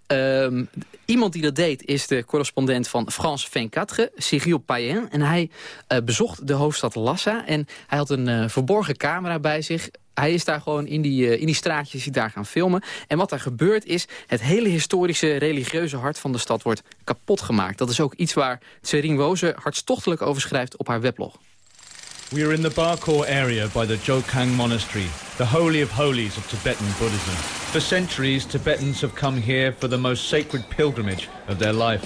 Um, iemand die dat deed is de correspondent van France 24, Cyril Payen. En hij uh, bezocht de hoofdstad Lhasa en hij had een uh, verborgen camera bij zich. Hij is daar gewoon in die, uh, in die straatjes die daar gaan filmen. En wat er gebeurt is, het hele historische religieuze hart van de stad wordt kapot gemaakt. Dat is ook iets waar Tsering Woze hartstochtelijk over schrijft op haar weblog. We are in the Barkor area by the Jokang Monastery, the holy of holies of Tibetan Buddhism. For centuries, Tibetans have come here for the most sacred pilgrimage of their life.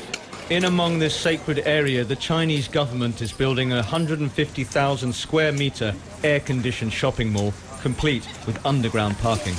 In among this sacred area, the Chinese government is building a 150,000 square meter air-conditioned shopping mall, complete with underground parking.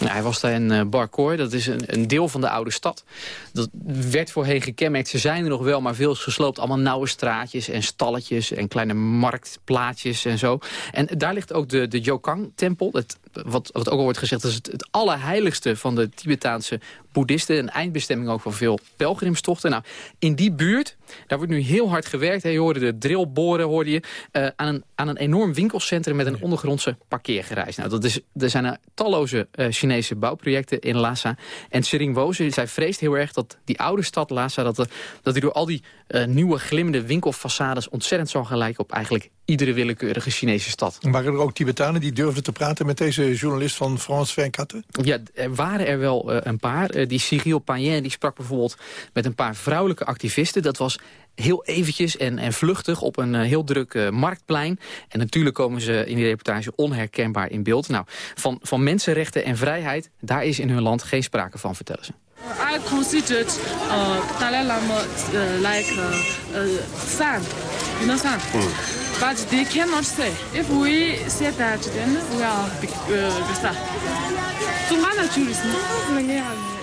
Nou, hij was daar in uh, Barkor, dat is een, een, deel van de oude stad. Dat werd voorheen gekenmerkt, ze zijn er nog wel, maar veel is gesloopt. Allemaal nauwe straatjes en stalletjes en kleine marktplaatjes en zo. En daar ligt ook de, de Jokang-tempel, het wat, wat ook al wordt gezegd... dat is het, het allerheiligste van de Tibetaanse boeddhisten. Een eindbestemming ook van veel pelgrimstochten. Nou, in die buurt, daar wordt nu heel hard gewerkt. Hè. Je hoorde de drillboren, hoorde je, uh, aan, een, aan een enorm winkelcentrum... met een ondergrondse parkeergereis. Nou, dat is, er zijn talloze uh, Chinese bouwprojecten in Lhasa. En Tsering Woze, zij vreest heel erg dat die oude stad Lhasa... dat, dat die door al die uh, nieuwe glimmende winkelfaçades... ontzettend zal gaan lijken op eigenlijk iedere willekeurige Chinese stad. Waren er ook Tibetanen die durfden te praten met deze journalist van France 24? Ja, er waren er wel uh, een paar. Uh, die Cyril Payen die sprak bijvoorbeeld met een paar vrouwelijke activisten. Dat was heel eventjes en, en vluchtig op een uh, heel druk uh, marktplein. En natuurlijk komen ze in die reportage onherkenbaar in beeld. Nou, van, van mensenrechten en vrijheid, daar is in hun land geen sprake van, vertellen ze. I considered uh, Dalai Lama uh, like uh, uh, son, you know son. Mm. But they cannot say. If we say that, then we are uh, Tonga natuurlijk. Tonga.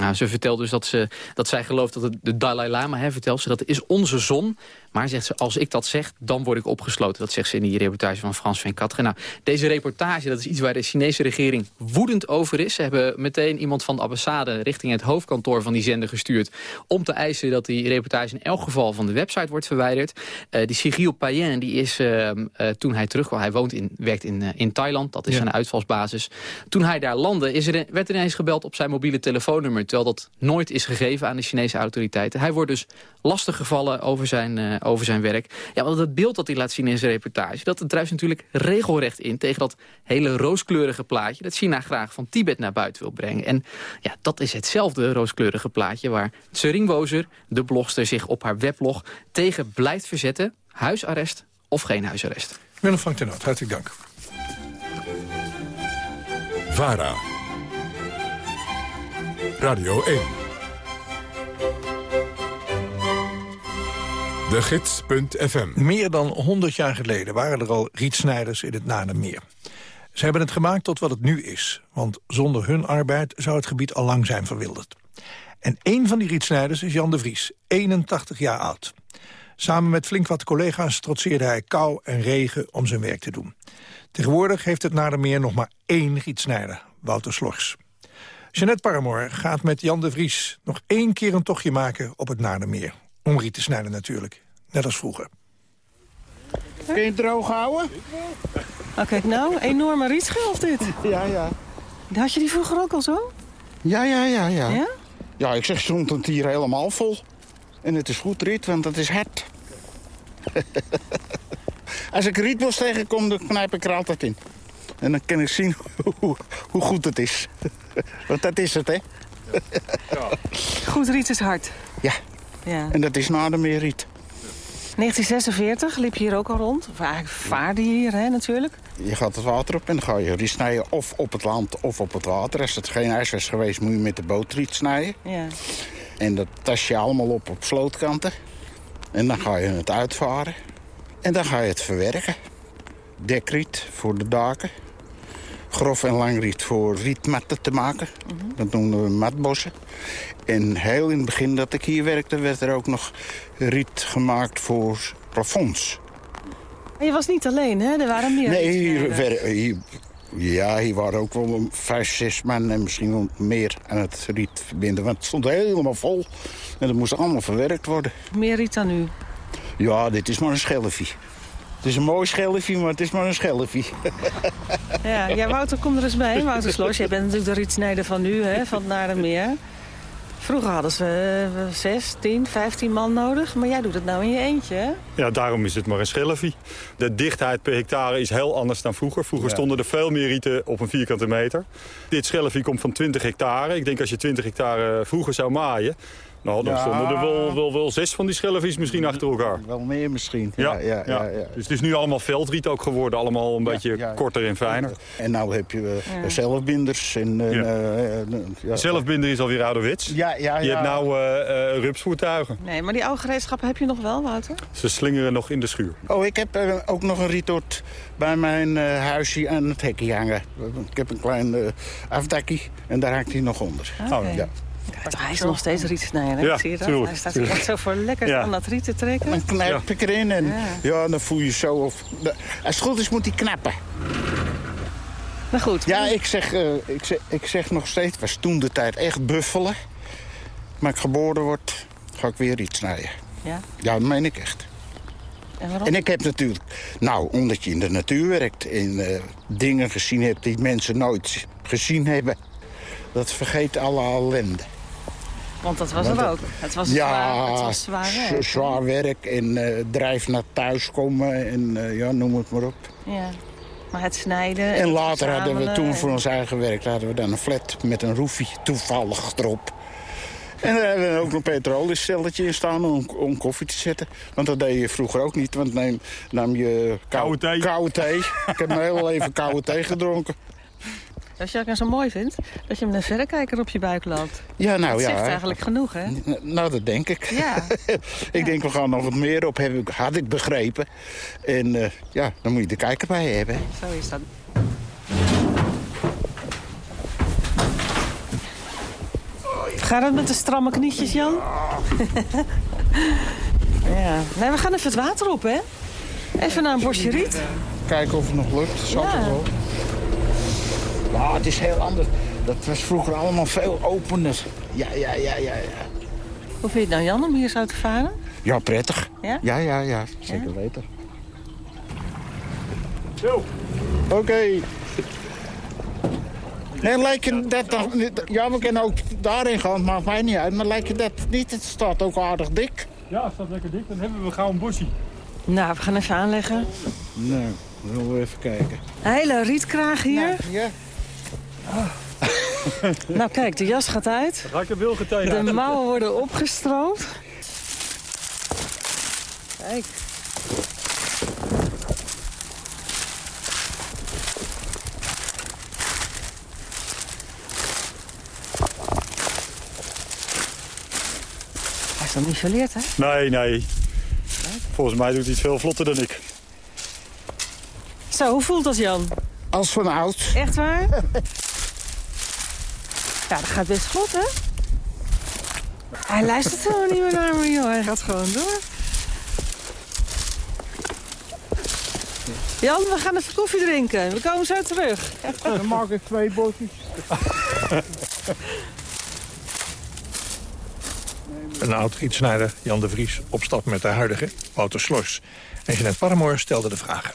Nou, ze vertelt dus dat, ze, dat zij gelooft dat het de Dalai Lama, hè, vertelt ze, dat is onze zon. Maar zegt ze, als ik dat zeg, dan word ik opgesloten. Dat zegt ze in die reportage van Frans van Katgen. Nou, deze reportage, dat is iets waar de Chinese regering woedend over is. Ze hebben meteen iemand van de ambassade richting het hoofdkantoor van die zender gestuurd... om te eisen dat die reportage in elk geval van de website wordt verwijderd. Uh, die Sigil Payen, die is uh, uh, toen hij terugkwam... hij woont in, werkt in, in Thailand, dat is ja. zijn uitvalsbasis. Toen hij daar landde, is er, werd er ineens gebeld op zijn mobiele telefoonnummer... terwijl dat nooit is gegeven aan de Chinese autoriteiten. Hij wordt dus lastiggevallen over zijn over zijn werk. Ja, want het beeld dat hij laat zien in zijn reportage... dat druist natuurlijk regelrecht in tegen dat hele rooskleurige plaatje... dat China graag van Tibet naar buiten wil brengen. En ja, dat is hetzelfde rooskleurige plaatje... waar Tsering de blogster, zich op haar weblog tegen blijft verzetten. Huisarrest of geen huisarrest. Willem van ten hartelijk dank. VARA Radio 1 De Gids.fm. Meer dan 100 jaar geleden waren er al rietsnijders in het Nadermeer. Ze hebben het gemaakt tot wat het nu is. Want zonder hun arbeid zou het gebied al lang zijn verwilderd. En één van die rietsnijders is Jan de Vries, 81 jaar oud. Samen met flink wat collega's trotseerde hij kou en regen om zijn werk te doen. Tegenwoordig heeft het Nadermeer nog maar één rietsnijder, Wouter Slors. Jeannette Paramoor gaat met Jan de Vries nog één keer een tochtje maken op het Nadermeer. Om riet te snijden natuurlijk. Net als vroeger. Kun je het droog houden? Oh, kijk nou, enorme rietschelf dit. *laughs* Ja, ja. Had je die vroeger ook al zo? Ja, ja, ja, ja. Ja? Ja, ik zeg, stond het hier helemaal vol. En het is goed riet, want het is hard. *laughs* Als ik rietbos tegenkom, dan knijp ik er altijd in. En dan kan ik zien *laughs* hoe, hoe goed het is. Want dat is het, hè? ja. Goed riet is hard. Ja. ja. En dat is na de meerriet. 1946 liep je hier ook al rond. Of eigenlijk vaarde je hier, hè, natuurlijk. Je gaat het water op en dan ga je riet snijden of op het land of op het water. Als het geen ijs was geweest, moet je met de boot riet snijden. Ja. En dat tas je allemaal op op slootkanten. En dan ga je het uitvaren. En dan ga je het verwerken. Dekriet voor de daken. Grof en lang riet voor rietmatten te maken. Mm -hmm. Dat noemen we matbossen. En heel in het begin dat ik hier werkte... werd er ook nog riet gemaakt voor plafonds. Maar je was niet alleen, hè? Er waren meer Nee, hier, hier, ja, hier waren ook wel vijf, zes man en misschien wel meer aan het riet verbinden. Want het stond helemaal vol. En dat moest allemaal verwerkt worden. Meer riet dan u? Ja, dit is maar een schelfie. Het is een mooi schelfie, maar het is maar een schelfie. Ja, ja, Wouter, kom er eens bij. Wouter Slos, jij bent natuurlijk de rietsnijder van nu, hè, van het Narenmeer. Vroeger hadden ze uh, 6, 10, 15 man nodig, maar jij doet het nou in je eentje, hè? Ja, daarom is het maar een schelfie. De dichtheid per hectare is heel anders dan vroeger. Vroeger ja. stonden er veel meer rieten op een vierkante meter. Dit schelfie komt van 20 hectare. Ik denk als je 20 hectare vroeger zou maaien... Nou, dan ja. stonden er wel, wel, wel zes van die schelfjes misschien achter elkaar. Wel meer misschien. Ja, ja, ja, ja, Dus het is nu allemaal veldriet ook geworden. Allemaal een beetje korter en fijner. En nou heb je uh, zelfbinders. En, uh, Zelfbinder is alweer ouderwets. Ja, ja, Je hebt nou rupsvoertuigen. Nee, maar die oude gereedschappen heb je nog wel, Wouter? Ze slingeren nog in de schuur. Oh, ik heb ook nog een rietort bij mijn huisje aan het hekje hangen. Ik heb een klein afdekje en daar hangt hij nog onder. Okay. Oh, ja. Hij is nog steeds rietsnijder, ja, zie je dat? Tuurlijk, hij staat echt zo voor lekker ja. aan dat riet te trekken. Dan knijp ik erin en ja. ja. dan voel je zo... Of, als het goed is moet hij knappen. Maar goed. Ja, ik zeg, eh, ik, zeg, ik zeg nog steeds, was toen de tijd echt buffelen. Maar ik geboren word, ga ik weer iets snijden. Ja? Ja, dat meen ik echt. En waarom? En ik heb natuurlijk, nou, omdat je in de natuur werkt... en eh, dingen gezien hebt die mensen nooit gezien hebben... dat vergeet alle ellende. Want dat was Want er het- ook. Het was ja, zwaar, het was zwaar werk. zwaar werk en eh, drijf naar thuis komen en eh, ja, noem het maar op. Ja. Maar het snijden... En later hadden we toen en- voor ons eigen werk... hadden we dan een flat met een roefie toevallig erop. En daar hebben we ook een petroleumstelletje in staan om, om koffie te zetten. Want dat deed je vroeger ook niet, want neem, nam je kou- Koude thee. koude thee. Ik heb mijn hele leven koude thee gedronken. Als je het nou zo mooi vindt, dat je met een verrekijker op je buik loopt. Ja, nou dat ja. zegt eigenlijk genoeg, hè? Nou, dat denk ik. Ja. *laughs* ik denk, we gaan nog wat meer op, heb ik, had ik begrepen. En eh, ja, dan moet je de kijker bij hebben. Zo is dat. Gaat het met de stramme knietjes, Jan? *laughs* ja. Nee, we gaan even het water op, hè? Even naar een bosje riet. Kijken of het nog lukt. Ja. toch wel. Ja, het is heel anders. Dat was vroeger allemaal veel opener. Ja, ja, ja, ja, ja. Hoe vind je het nou, Jan, om hier zo te varen? Ja, prettig. Ja? Ja, ja, ja. Zeker weten. Zo. Oké. Nee, lijkt je dat dan. Ja, we kunnen ook daarin gaan, maakt mij niet uit. Maar lijkt je dat niet? Het staat ook aardig dik. Ja, het staat lekker dik. Dan hebben we gauw een bosje. Nou, we gaan even aanleggen. Nou, we even kijken. Een hele rietkraag hier. ja. *laughs* Nou, kijk, de jas gaat uit. Dan ga ik. De mouwen worden opgestroomd. Kijk. Hij is nog niet verleerd, hè? Nee, nee. Volgens mij doet hij het veel vlotter dan ik. Zo, hoe voelt dat, Jan? Als van oud. Echt waar? *laughs* Ja, dat gaat best goed, hè? Hij luistert helemaal niet meer naar me, joh. Hij gaat gewoon door. Jan, we gaan even koffie drinken. We komen zo terug. Dan maak ik twee bosjes. Een oud-rietsnijder, Jan de Vries, op stap met de huidige Wouter Slos. En Jeanette Paramoor stelde de vragen.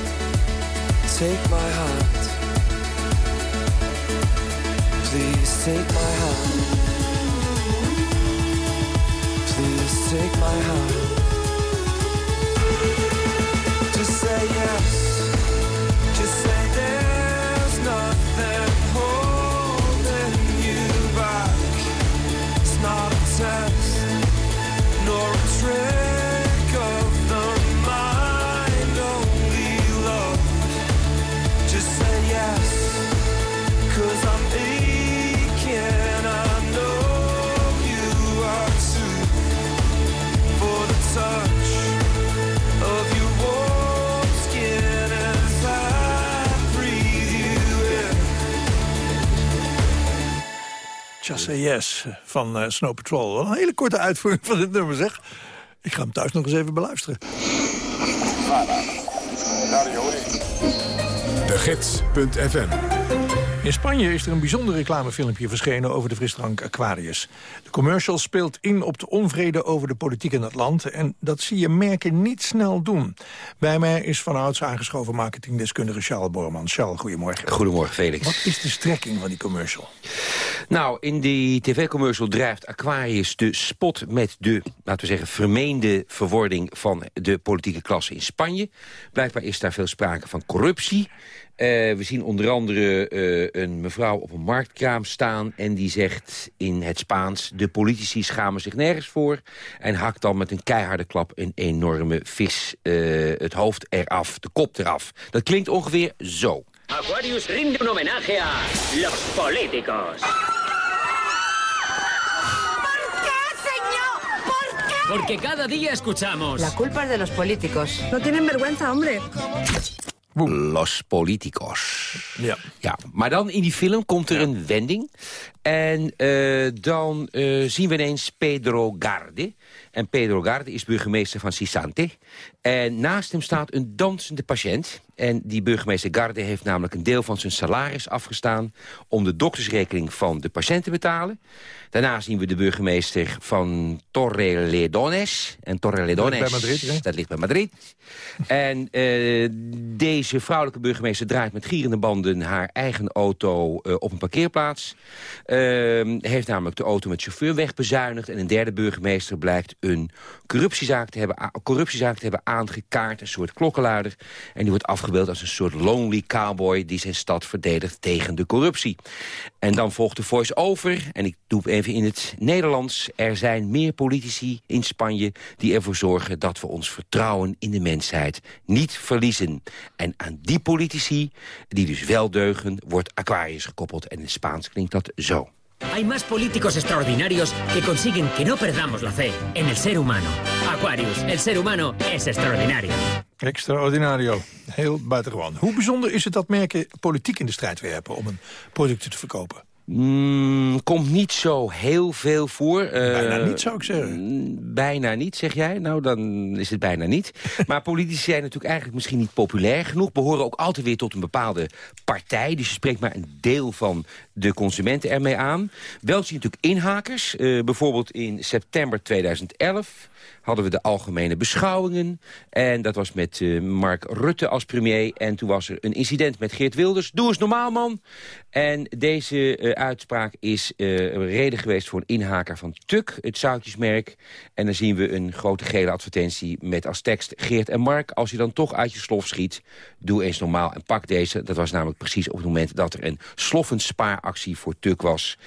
take my heart. Please take my heart. Please take my heart. Just say yes. Yes van eh, Snow Patrol. Een hele korte uitvoering van dit nummer, zeg. Ik ga hem thuis nog eens even beluisteren. Gids.fm In Spanje is er een bijzonder reclamefilmpje verschenen over de frisdrank Aquarius. De commercial speelt in op de onvrede over de politiek in het land... en dat zie je merken niet snel doen. Bij mij is van ouds aangeschoven marketingdeskundige Charles Borman. Charles, goedemorgen. Goedemorgen, Felix. Wat is de strekking van die commercial? Nou, in die tv-commercial drijft Aquarius de spot met de, laten we zeggen, vermeende verwording van de politieke klasse in Spanje. Blijkbaar is daar veel sprake van corruptie. Eh, we zien onder andere eh, een mevrouw op een marktkraam staan... en die zegt in het Spaans... de politici schamen zich nergens voor... en hakt dan met een keiharde klap een enorme vis eh, het hoofd eraf, de kop eraf. Dat klinkt ongeveer zo. Aquarius rinde un homenaje a los políticos. Porque cada día escuchamos. La culpa es de los políticos. No tienen vergüenza, hombre. Los Politicos. Ja. ja. Maar dan in die film komt er een wending. En eh, dan eh, zien we ineens Pedro Garde. En Pedro Garde is burgemeester van Sisante. En naast hem staat een dansende patiënt. En die burgemeester Garde heeft namelijk een deel van zijn salaris afgestaan... om de doktersrekening van de patiënt te betalen. Daarna zien we de burgemeester van Torreledones. En Torreledones, Dat ligt bij Madrid, hè? dat ligt bij Madrid. En eh, deze vrouwelijke burgemeester draait met gierende banden... haar eigen auto eh, op een parkeerplaats. Ehm, heeft namelijk de auto met chauffeur wegbezuinigd. En een derde burgemeester blijkt een corruptiezaak te hebben, corruptiezaak te hebben aangekaart. Een soort klokkenluider. En die wordt afgebeeld als een soort lonely cowboy... die zijn stad verdedigt tegen de corruptie. En dan volgt de voice-over. En ik doe even in het Nederlands. Er zijn meer politici in Spanje die ervoor zorgen... dat we ons vertrouwen in de mensheid niet verliezen. En aan die politici, die dus wel deugen... wordt Aquarius gekoppeld. En in Spaans klinkt dat zo. Hay más políticos extraordinarios que consiguen que no perdamos la fe en el ser humano. Aquarius, el ser humano es extraordinario. Extraordinario. Heel buitengewoon. Hoe bijzonder is het dat merken politiek in de strijd werpen... om een product te verkopen? Mm, komt niet zo heel veel voor. Eh, Bijna niet, zou ik zeggen. mm, Bijna niet, zeg jij? Nou, dan is het bijna niet. *laughs* maar politici zijn natuurlijk eigenlijk misschien niet populair genoeg. Behoren ook altijd weer tot een bepaalde partij. Dus je spreekt maar een deel van de consumenten ermee aan. Wel zie je natuurlijk inhakers. Eh, bijvoorbeeld in september 2011 hadden we de algemene beschouwingen. En dat was met eh, Mark Rutte als premier. En toen was er een incident met Geert Wilders. Doe eens normaal, man. En deze eh, uitspraak is eh, reden geweest voor een inhaker van Tuk, het zoutjesmerk. En dan zien we een grote gele advertentie met als tekst... Geert en Mark, als je dan toch uit je slof schiet, doe eens normaal en pak deze. Dat was namelijk precies op het moment dat er een sloffend spaaractie voor Tuk was.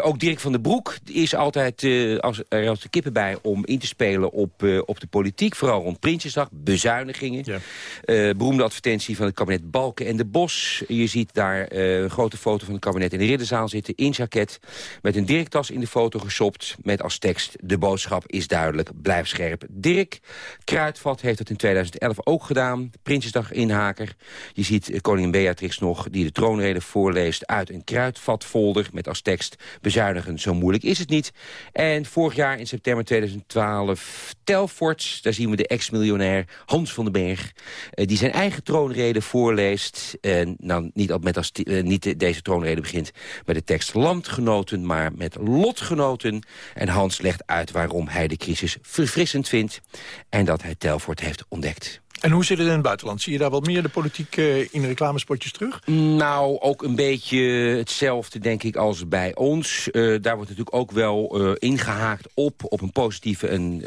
Ook Dirk van den Broek is altijd als, er als de kippen bij om in te spelen op, eh, op de politiek. Vooral rond Prinsjesdag, bezuinigingen. Eh, beroemde advertentie van het kabinet Balken en de Bos. Je ziet daar eh, een grote foto van het kabinet in de ridderzaal zitten, in jacket. Met een Dirktas in de foto geshopt met als tekst... de boodschap is duidelijk, blijf scherp. Dirk, Kruidvat heeft het in 2011 ook gedaan. Prinsjesdag inhaker. Je ziet koningin Beatrix nog die de troonrede voorleest... uit een kruidvatfolder met als tekst... bezuinigen, zo moeilijk is het niet. En vorig jaar in september 2012 Telfort. Daar zien we de ex-miljonair Hans van den Berg... eh, die zijn eigen troonrede voorleest. En nou, niet, met als eh, niet de- deze troonrede begint met de tekst landgenoten... maar met lotgenoten. En Hans legt uit waarom hij de crisis verfrissend vindt... en dat hij Telfort heeft ontdekt. En hoe zit het in het buitenland? Zie je daar wat meer de politiek eh, in reclamespotjes terug? Nou, ook een beetje hetzelfde, denk ik, als bij ons. Eh, daar wordt natuurlijk ook wel eh, ingehaakt op, op een positieve en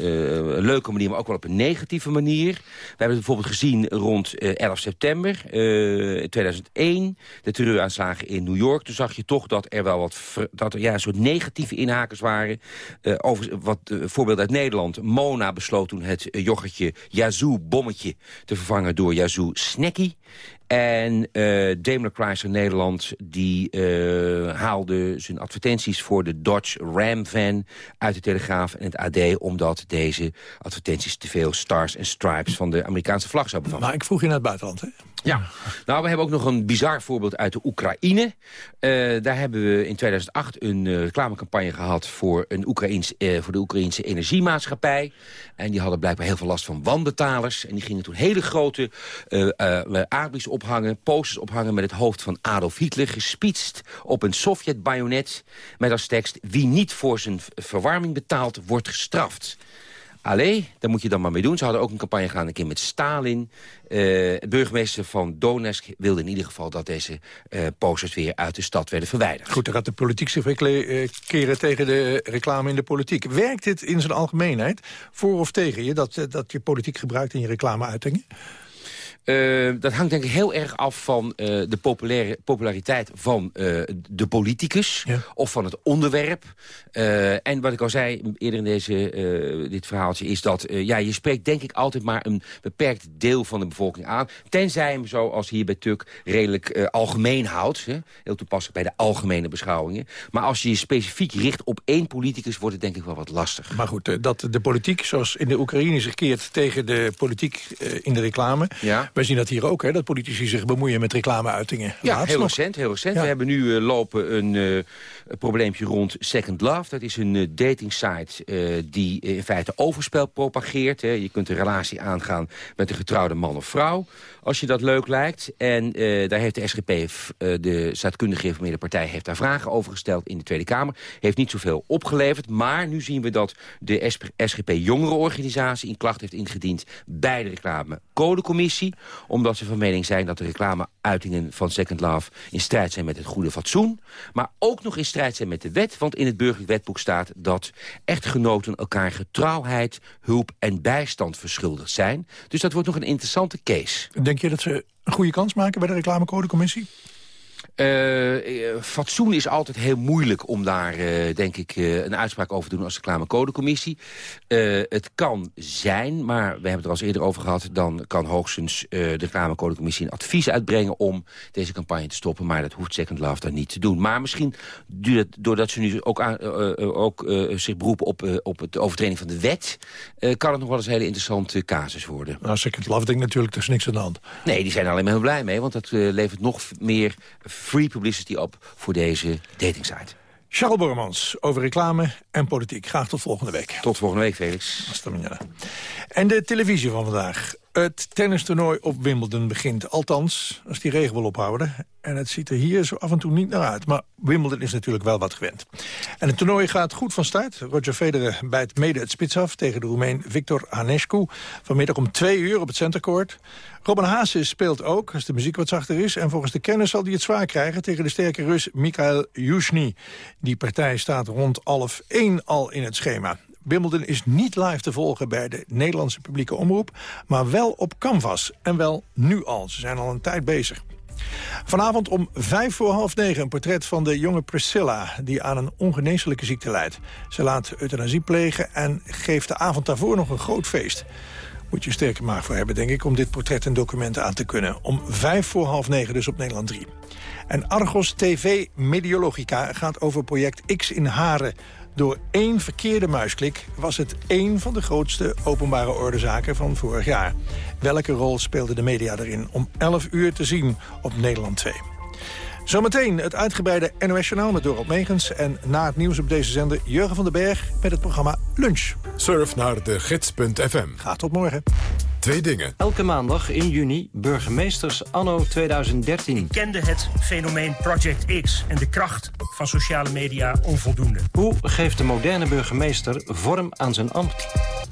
leuke manier... maar ook wel op een negatieve manier. We hebben het bijvoorbeeld gezien rond eh, 11 september eh, 2001... de terreuraanslagen in New York. Toen zag je toch dat er wel wat dat er, ja, een soort negatieve inhakers waren. Over wat voorbeeld uit Nederland. Mona besloot toen het yoghurtje Yazoo-bommetje te vervangen door Yazoo Snacky. En eh Daimler Chrysler Nederland die eh, haalde zijn advertenties voor de Dodge Ram van uit de Telegraaf en het AD... omdat deze advertenties te veel stars en stripes van de Amerikaanse vlag zouden bevatten. Maar ik vroeg je naar het buitenland, hè? Ja, nou, we hebben ook nog een bizar voorbeeld uit de Oekraïne. Eh, daar hebben we in 2008 een eh, reclamecampagne gehad voor, een Oekraïns, eh, voor de Oekraïnse energiemaatschappij. En die hadden blijkbaar heel veel last van wanbetalers. En die gingen toen hele grote abris ophangen, posters ophangen met het hoofd van Adolf Hitler, gespietst op een Sovjet-bajonet met als tekst... wie niet voor zijn verwarming betaalt, wordt gestraft. Allee, daar moet je dan maar mee doen. Ze hadden ook een campagne gedaan een keer met Stalin. Eh, de burgemeester van Donetsk wilde in ieder geval... dat deze eh, posters weer uit de stad werden verwijderd. Goed, dan gaat de politiek zich weer eh, keren tegen de reclame in de politiek. Werkt dit in zijn algemeenheid voor of tegen je... dat, eh, dat je politiek gebruikt in je reclameuitingen? Eh, dat hangt denk ik heel erg af van eh, de populaire, populariteit van eh, de politicus. Of van het onderwerp. en wat ik al zei eerder in deze, dit verhaaltje is dat... ja, je spreekt denk ik altijd maar een beperkt deel van de bevolking aan. Tenzij hem zoals hier bij Tuk redelijk algemeen houdt. Hè? Heel toepasselijk bij de algemene beschouwingen. Maar als je je specifiek richt op één politicus wordt het denk ik wel wat lastig. Maar goed, dat de politiek zoals in de Oekraïne zich keert tegen de politiek in de reclame... Ja. Wij zien dat hier ook, hè, dat politici zich bemoeien met reclameuitingen. Ja, Laatst heel nog. recent, heel recent. We hebben nu uh, lopen een uh, probleempje rond Second Love. Dat is een uh, datingsite die in feite overspel propageert. Hè. Je kunt een relatie aangaan met een getrouwde man of vrouw als je dat leuk lijkt. En daar heeft de SGP, de staatkundige gereformeerde partij... heeft daar vragen over gesteld in de Tweede Kamer. Heeft niet zoveel opgeleverd. Maar nu zien we dat de SGP Jongerenorganisatie... een klacht heeft ingediend bij de reclamecodecommissie. Omdat ze van mening zijn dat de reclameuitingen van Second Love... in strijd zijn met het goede fatsoen. Maar ook nog in strijd zijn met de wet. Want in het burgerlijk wetboek staat dat echtgenoten elkaar getrouwheid, hulp en bijstand verschuldigd zijn. Dus dat wordt nog een interessante case. Denk je dat ze een goede kans maken bij de reclamecodecommissie? Uh, fatsoen is altijd heel moeilijk om daar, uh, denk ik, uh, een uitspraak over te doen als reclamecodecommissie. het kan zijn, maar we hebben het er al eens eerder over gehad... dan kan hoogstens de reclamecodecommissie een advies uitbrengen... om deze campagne te stoppen, maar dat hoeft Second Love dan niet te doen. Maar misschien, doordat ze nu ook, aan, ook zich beroepen op, op het overtreding van de wet... kan het nog wel eens een hele interessante casus worden. Nou, Second Love denkt natuurlijk, er is niks aan de hand. Nee, die zijn er alleen maar heel blij mee, want dat levert nog meer free publicity op voor deze datingsite. Charles Bormans over reclame en politiek. Graag tot volgende week. Tot volgende week, Felix. En de televisie van vandaag. Het tennistoernooi op Wimbledon begint. Althans, als die regen wil ophouden. En het ziet er hier zo af en toe niet naar uit. Maar Wimbledon is natuurlijk wel wat gewend. En het toernooi gaat goed van start. Roger Federer bijt mede het spits af tegen de Roemeen Victor Hanescu. Vanmiddag om twee uur op het centercourt. Robin Haase speelt ook, als de muziek wat zachter is. En volgens de kennis zal hij het zwaar krijgen tegen de sterke Rus Mikhail Yushny. Die partij staat rond half één al in het schema. Wimbledon is niet live te volgen bij de Nederlandse publieke omroep... maar wel op Canvas. En wel nu al. Ze zijn al een tijd bezig. Vanavond om vijf voor half negen een portret van de jonge Priscilla... die aan een ongeneeslijke ziekte lijdt. Ze laat euthanasie plegen en geeft de avond daarvoor nog een groot feest. Moet je sterke maag voor hebben, denk ik, om dit portret en documenten aan te kunnen. Om vijf voor half negen dus op Nederland 3. En Argos TV Mediologica gaat over project X in Haren. Door één verkeerde muisklik was het één van de grootste openbare ordezaken van vorig jaar. Welke rol speelde de media erin? Om 11 uur te zien op Nederland 2. Zometeen het uitgebreide NOS Journaal met Dorot Megens... en na het nieuws op deze zender Jurgen van den Berg met het programma Lunch. Surf naar de gids.fm. Gaat tot morgen. Twee dingen. Elke maandag in juni burgemeesters anno 2013. Ik kende het fenomeen Project X en de kracht van sociale media onvoldoende. Hoe geeft de moderne burgemeester vorm aan zijn ambt?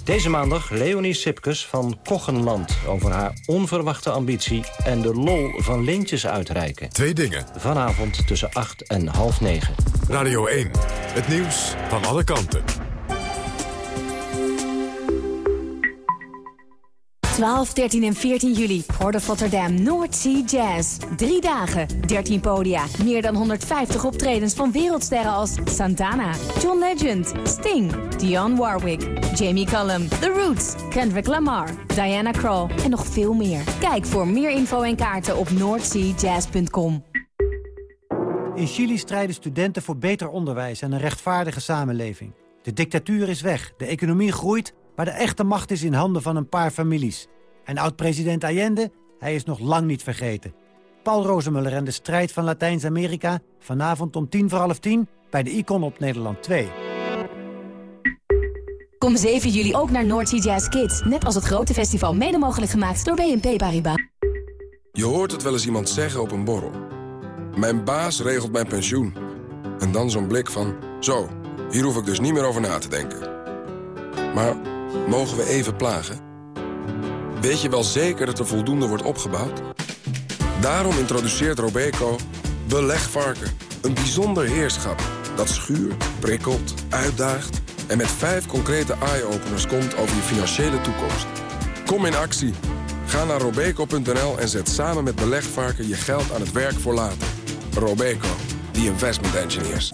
Deze maandag Leonie Sipkes van Kochenland... over haar onverwachte ambitie en de lol van lintjes uitreiken. Twee dingen. Vanavond tussen 8 en half 9. Radio 1. Het nieuws van alle kanten. 12, 13 en 14 juli. Port of Rotterdam North Sea Jazz. Drie dagen, 13 podia. Meer dan 150 optredens van wereldsterren als Santana, John Legend, Sting, Dionne Warwick, Jamie Cullum, The Roots, Kendrick Lamar, Diana Krall en nog veel meer. Kijk voor meer info en kaarten op northseajazz.com. In Chili strijden studenten voor beter onderwijs en een rechtvaardige samenleving. De dictatuur is weg, de economie groeit... maar de echte macht is in handen van een paar families. En oud-president Allende, hij is nog lang niet vergeten. Paul Rozemuller en de strijd van Latijns-Amerika... vanavond om tien voor half tien bij de Icon op Nederland 2. Kom 7 juli ook naar Noordsea Jazz Kids. Net als het grote festival mede mogelijk gemaakt door BNP Paribas. Je hoort het wel eens iemand zeggen op een borrel. Mijn baas regelt mijn pensioen. En dan zo'n blik van, zo, hier hoef ik dus niet meer over na te denken. Maar mogen we even plagen? Weet je wel zeker dat er voldoende wordt opgebouwd? Daarom introduceert Robeco Belegvarken. Een bijzonder heerschap dat schuurt, prikkelt, uitdaagt... en met vijf concrete eye-openers komt over je financiële toekomst. Kom in actie. Ga naar robeco.nl en zet samen met belegvarken je geld aan het werk voor later. Robeco, the investment engineers.